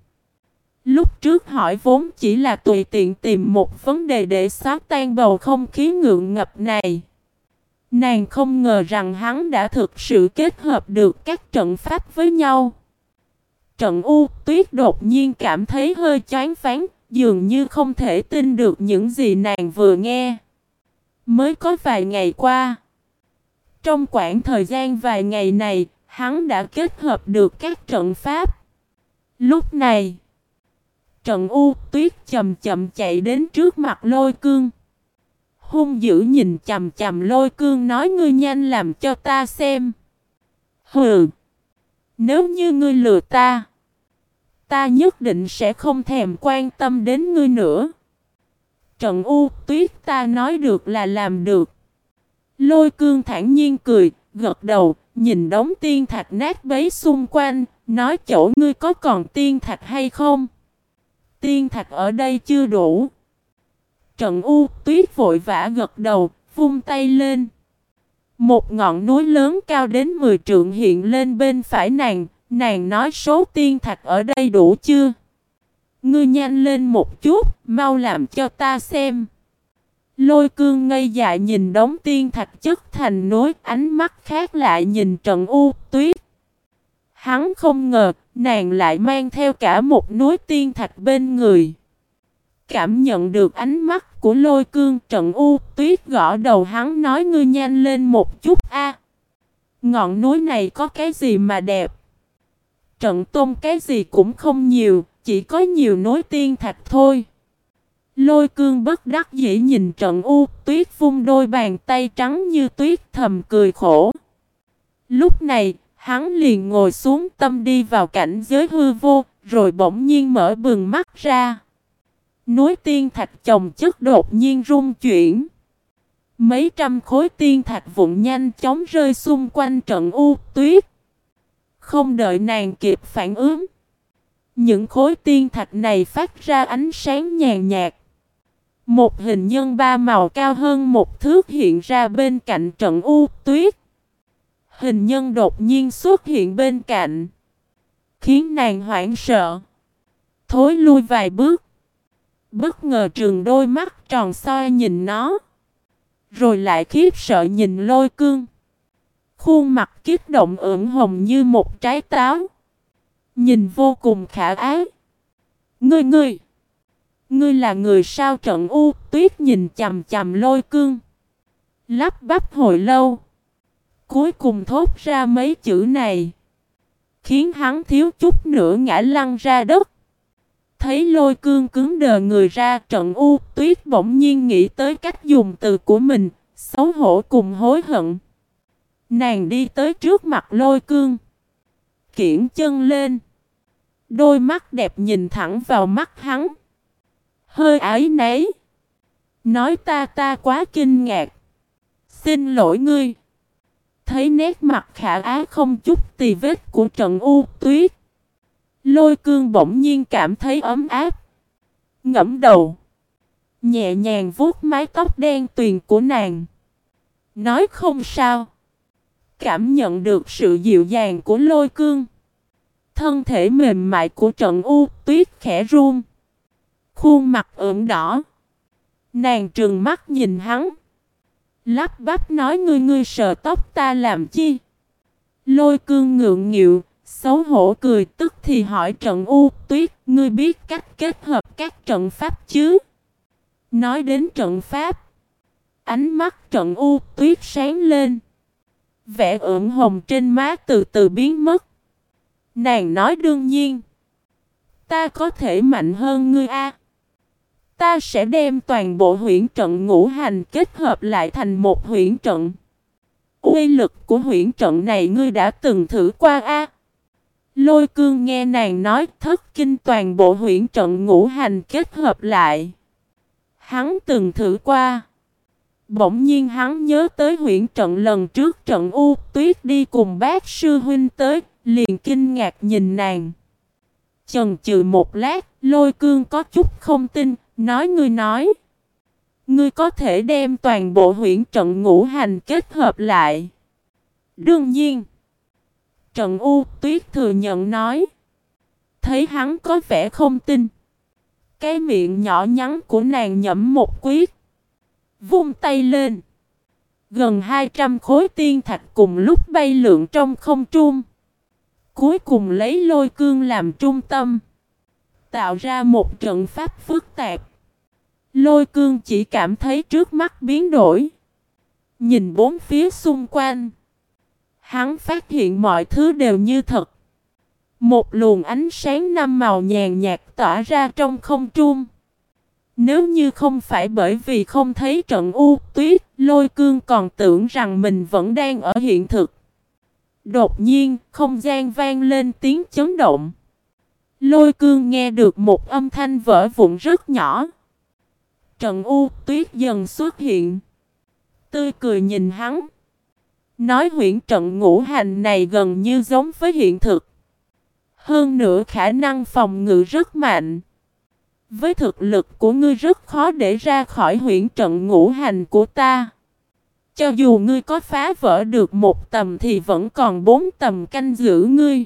Lúc trước hỏi vốn chỉ là tùy tiện tìm một vấn đề để xóa tan bầu không khí ngượng ngập này. Nàng không ngờ rằng hắn đã thực sự kết hợp được các trận pháp với nhau. Trận U tuyết đột nhiên cảm thấy hơi chán phán, dường như không thể tin được những gì nàng vừa nghe. Mới có vài ngày qua. Trong khoảng thời gian vài ngày này, hắn đã kết hợp được các trận pháp. Lúc này, Trần U tuyết chậm chậm chạy đến trước mặt lôi cương. Hung dữ nhìn chầm chầm lôi cương nói ngươi nhanh làm cho ta xem. Hừ. Nếu như ngươi lừa ta. Ta nhất định sẽ không thèm quan tâm đến ngươi nữa. Trần U tuyết ta nói được là làm được. Lôi cương thản nhiên cười, gật đầu, nhìn đống tiên thạch nát bấy xung quanh, nói chỗ ngươi có còn tiên thạch hay không? Tiên thạch ở đây chưa đủ. Trận U tuyết vội vã gật đầu, vung tay lên. Một ngọn núi lớn cao đến 10 trượng hiện lên bên phải nàng, nàng nói số tiên thạch ở đây đủ chưa? Ngươi nhanh lên một chút, mau làm cho ta xem. Lôi cương ngây dại nhìn đống tiên thạch chất thành núi, ánh mắt khác lại nhìn trận u tuyết. Hắn không ngờ, nàng lại mang theo cả một núi tiên thạch bên người. Cảm nhận được ánh mắt của lôi cương trận u tuyết gõ đầu hắn nói ngươi nhanh lên một chút a. Ngọn núi này có cái gì mà đẹp? Trận tôm cái gì cũng không nhiều, chỉ có nhiều núi tiên thạch thôi. Lôi cương bất đắc dĩ nhìn trận u tuyết vung đôi bàn tay trắng như tuyết thầm cười khổ. Lúc này, hắn liền ngồi xuống tâm đi vào cảnh giới hư vô, rồi bỗng nhiên mở bừng mắt ra. Núi tiên thạch chồng chất đột nhiên rung chuyển. Mấy trăm khối tiên thạch vụn nhanh chóng rơi xung quanh trận u tuyết. Không đợi nàng kịp phản ứng. Những khối tiên thạch này phát ra ánh sáng nhàn nhạt. Một hình nhân ba màu cao hơn một thước hiện ra bên cạnh trận u tuyết. Hình nhân đột nhiên xuất hiện bên cạnh. Khiến nàng hoảng sợ. Thối lui vài bước. Bất ngờ trường đôi mắt tròn soi nhìn nó. Rồi lại khiếp sợ nhìn lôi cương. Khuôn mặt kiếp động ửng hồng như một trái táo. Nhìn vô cùng khả ái. Ngươi ngươi. Ngươi là người sao trận u tuyết nhìn chầm chầm lôi cương. Lắp bắp hồi lâu. Cuối cùng thốt ra mấy chữ này. Khiến hắn thiếu chút nữa ngã lăn ra đất. Thấy lôi cương cứng đờ người ra, trận u tuyết bỗng nhiên nghĩ tới cách dùng từ của mình. Xấu hổ cùng hối hận. Nàng đi tới trước mặt lôi cương. Kiển chân lên. Đôi mắt đẹp nhìn thẳng vào mắt hắn. Hơi ái nấy. Nói ta ta quá kinh ngạc. Xin lỗi ngươi. Thấy nét mặt khả á không chút tì vết của trận u tuyết. Lôi cương bỗng nhiên cảm thấy ấm áp. Ngẫm đầu. Nhẹ nhàng vuốt mái tóc đen tuyền của nàng. Nói không sao. Cảm nhận được sự dịu dàng của lôi cương. Thân thể mềm mại của trận u tuyết khẽ run. Khuôn mặt ửng đỏ. Nàng trừng mắt nhìn hắn. Lắp bắp nói ngươi ngươi sờ tóc ta làm chi. Lôi cương ngượng nghịu, xấu hổ cười tức thì hỏi trận u tuyết, ngươi biết cách kết hợp các trận pháp chứ? Nói đến trận pháp, ánh mắt trận u tuyết sáng lên. Vẻ ửng hồng trên má từ từ biến mất. Nàng nói đương nhiên. Ta có thể mạnh hơn ngươi a. Ta sẽ đem toàn bộ huyễn trận ngũ hành kết hợp lại thành một huyễn trận. Uy lực của huyễn trận này ngươi đã từng thử qua a? Lôi cương nghe nàng nói thất kinh toàn bộ huyễn trận ngũ hành kết hợp lại. Hắn từng thử qua. Bỗng nhiên hắn nhớ tới huyễn trận lần trước trận U tuyết đi cùng bác sư huynh tới, liền kinh ngạc nhìn nàng. Chần chừ một lát, lôi cương có chút không tin, nói ngươi nói. Ngươi có thể đem toàn bộ huyện trận ngũ hành kết hợp lại. Đương nhiên. Trận U tuyết thừa nhận nói. Thấy hắn có vẻ không tin. Cái miệng nhỏ nhắn của nàng nhẫm một quyết. Vung tay lên. Gần 200 khối tiên thạch cùng lúc bay lượn trong không trung. Cuối cùng lấy lôi cương làm trung tâm. Tạo ra một trận pháp phức tạp. Lôi cương chỉ cảm thấy trước mắt biến đổi. Nhìn bốn phía xung quanh. Hắn phát hiện mọi thứ đều như thật. Một luồng ánh sáng năm màu nhàn nhạt tỏa ra trong không trung. Nếu như không phải bởi vì không thấy trận u tuyết, lôi cương còn tưởng rằng mình vẫn đang ở hiện thực. Đột nhiên, không gian vang lên tiếng chấn động. Lôi cương nghe được một âm thanh vỡ vụn rất nhỏ. Trận u tuyết dần xuất hiện. Tươi cười nhìn hắn. Nói huyện trận ngũ hành này gần như giống với hiện thực. Hơn nữa khả năng phòng ngự rất mạnh. Với thực lực của ngươi rất khó để ra khỏi huyện trận ngũ hành của ta. Cho dù ngươi có phá vỡ được một tầm thì vẫn còn bốn tầm canh giữ ngươi.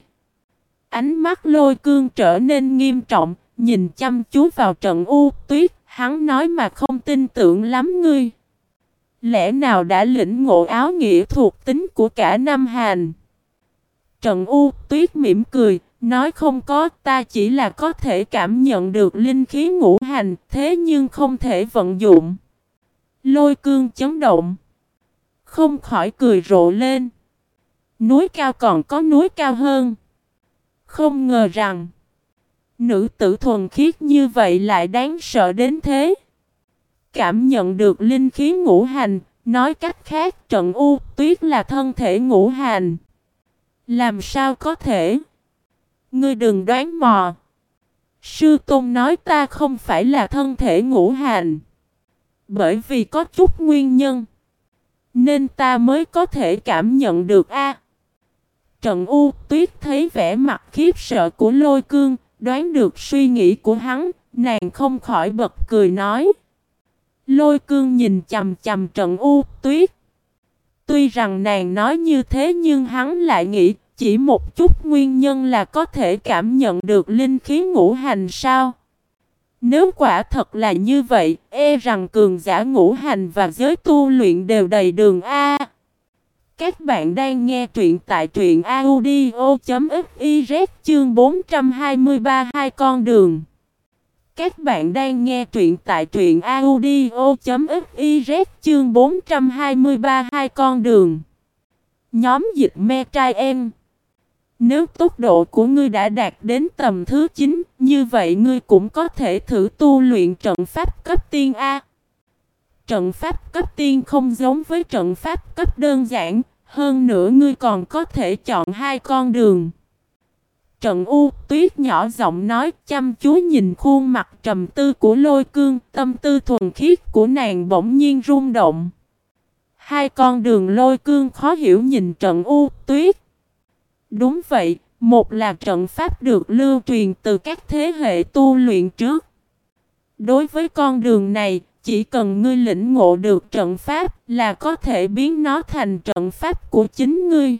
Ánh mắt lôi cương trở nên nghiêm trọng, nhìn chăm chú vào trận u tuyết, Hắn nói mà không tin tưởng lắm ngươi. Lẽ nào đã lĩnh ngộ áo nghĩa thuộc tính của cả năm Hàn? Trần U tuyết mỉm cười, nói không có, ta chỉ là có thể cảm nhận được linh khí ngũ hành, thế nhưng không thể vận dụng. Lôi cương chấn động. Không khỏi cười rộ lên. Núi cao còn có núi cao hơn. Không ngờ rằng Nữ tử thuần khiết như vậy lại đáng sợ đến thế. Cảm nhận được linh khí ngũ hành, nói cách khác trận u tuyết là thân thể ngũ hành. Làm sao có thể? Ngươi đừng đoán mò. Sư Tôn nói ta không phải là thân thể ngũ hành. Bởi vì có chút nguyên nhân. Nên ta mới có thể cảm nhận được a. Trận U tuyết thấy vẻ mặt khiếp sợ của lôi cương, đoán được suy nghĩ của hắn, nàng không khỏi bật cười nói. Lôi cương nhìn chầm chầm trận U tuyết. Tuy rằng nàng nói như thế nhưng hắn lại nghĩ chỉ một chút nguyên nhân là có thể cảm nhận được linh khí ngũ hành sao. Nếu quả thật là như vậy, e rằng cường giả ngũ hành và giới tu luyện đều đầy đường A. Các bạn đang nghe truyện tại truyện audio.fiz chương 423 hai con đường. Các bạn đang nghe truyện tại truyện audio.fiz chương 423 hai con đường. Nhóm dịch me trai em. Nếu tốc độ của ngươi đã đạt đến tầm thứ 9, như vậy ngươi cũng có thể thử tu luyện trận pháp cấp tiên A. Trận pháp cấp tiên không giống với trận pháp cấp đơn giản, hơn nữa ngươi còn có thể chọn hai con đường. Trận U tuyết nhỏ giọng nói chăm chú nhìn khuôn mặt trầm tư của lôi cương, tâm tư thuần khiết của nàng bỗng nhiên rung động. Hai con đường lôi cương khó hiểu nhìn trận U tuyết. Đúng vậy, một là trận pháp được lưu truyền từ các thế hệ tu luyện trước. Đối với con đường này, chỉ cần ngươi lĩnh ngộ được trận pháp là có thể biến nó thành trận pháp của chính ngươi.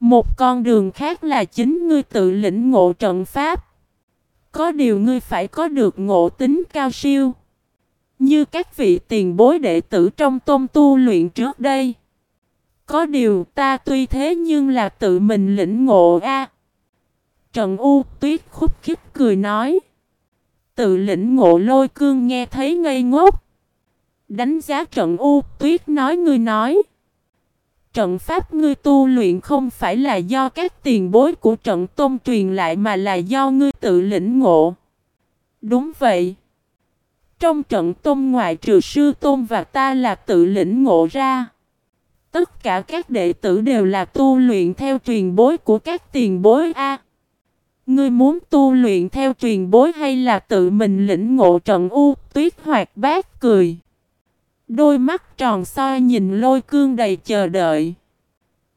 Một con đường khác là chính ngươi tự lĩnh ngộ trận pháp. Có điều ngươi phải có được ngộ tính cao siêu. Như các vị tiền bối đệ tử trong tôn tu luyện trước đây. Có điều ta tuy thế nhưng là tự mình lĩnh ngộ a. Trần U tuyết khúc khích cười nói. Tự lĩnh ngộ lôi cương nghe thấy ngây ngốc. Đánh giá trận U, tuyết nói ngươi nói. Trận pháp ngươi tu luyện không phải là do các tiền bối của trận tôn truyền lại mà là do ngươi tự lĩnh ngộ. Đúng vậy. Trong trận tôn ngoại trừ sư tôn và ta là tự lĩnh ngộ ra. Tất cả các đệ tử đều là tu luyện theo truyền bối của các tiền bối A. Ngươi muốn tu luyện theo truyền bối hay là tự mình lĩnh ngộ trận u, tuyết hoạt bát cười. Đôi mắt tròn soi nhìn lôi cương đầy chờ đợi.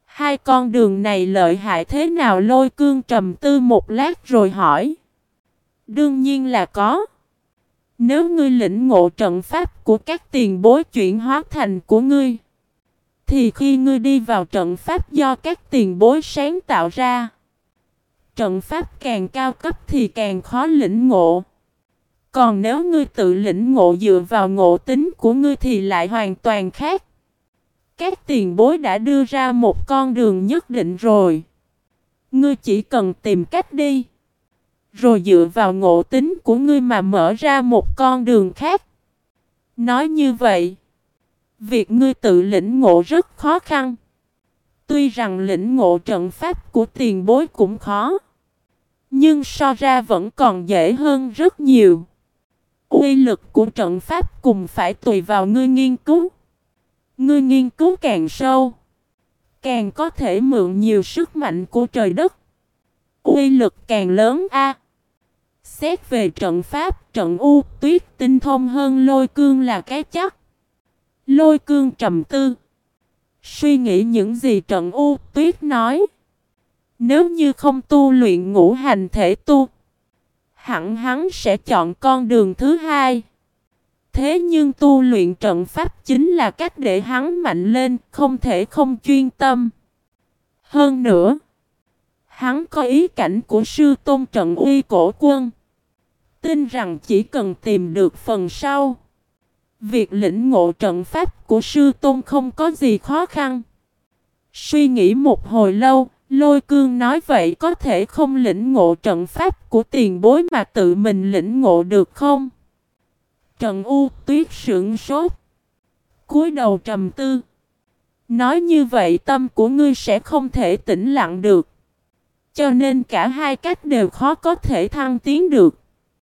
Hai con đường này lợi hại thế nào lôi cương trầm tư một lát rồi hỏi. Đương nhiên là có. Nếu ngươi lĩnh ngộ trận pháp của các tiền bối chuyển hóa thành của ngươi. Thì khi ngươi đi vào trận pháp do các tiền bối sáng tạo ra. Trận pháp càng cao cấp thì càng khó lĩnh ngộ. Còn nếu ngươi tự lĩnh ngộ dựa vào ngộ tính của ngươi thì lại hoàn toàn khác. Các tiền bối đã đưa ra một con đường nhất định rồi. Ngươi chỉ cần tìm cách đi. Rồi dựa vào ngộ tính của ngươi mà mở ra một con đường khác. Nói như vậy. Việc ngươi tự lĩnh ngộ rất khó khăn. Tuy rằng lĩnh ngộ trận pháp của tiền bối cũng khó. Nhưng so ra vẫn còn dễ hơn rất nhiều. quy lực của trận pháp cùng phải tùy vào ngươi nghiên cứu. Ngươi nghiên cứu càng sâu. Càng có thể mượn nhiều sức mạnh của trời đất. quy lực càng lớn a. Xét về trận pháp, trận u tuyết tinh thông hơn lôi cương là cái chắc. Lôi cương trầm tư. Suy nghĩ những gì trận u tuyết nói. Nếu như không tu luyện ngũ hành thể tu. Hẳn hắn sẽ chọn con đường thứ hai. Thế nhưng tu luyện trận pháp chính là cách để hắn mạnh lên, không thể không chuyên tâm. Hơn nữa, hắn có ý cảnh của sư tôn trận uy cổ quân. tin rằng chỉ cần tìm được phần sau. Việc lĩnh ngộ trận pháp của sư tôn không có gì khó khăn. Suy nghĩ một hồi lâu, lôi cương nói vậy có thể không lĩnh ngộ trận pháp của tiền bối mà tự mình lĩnh ngộ được không? Trần U tuyết sững sốt. cúi đầu trầm tư. Nói như vậy tâm của ngươi sẽ không thể tĩnh lặng được. Cho nên cả hai cách đều khó có thể thăng tiến được.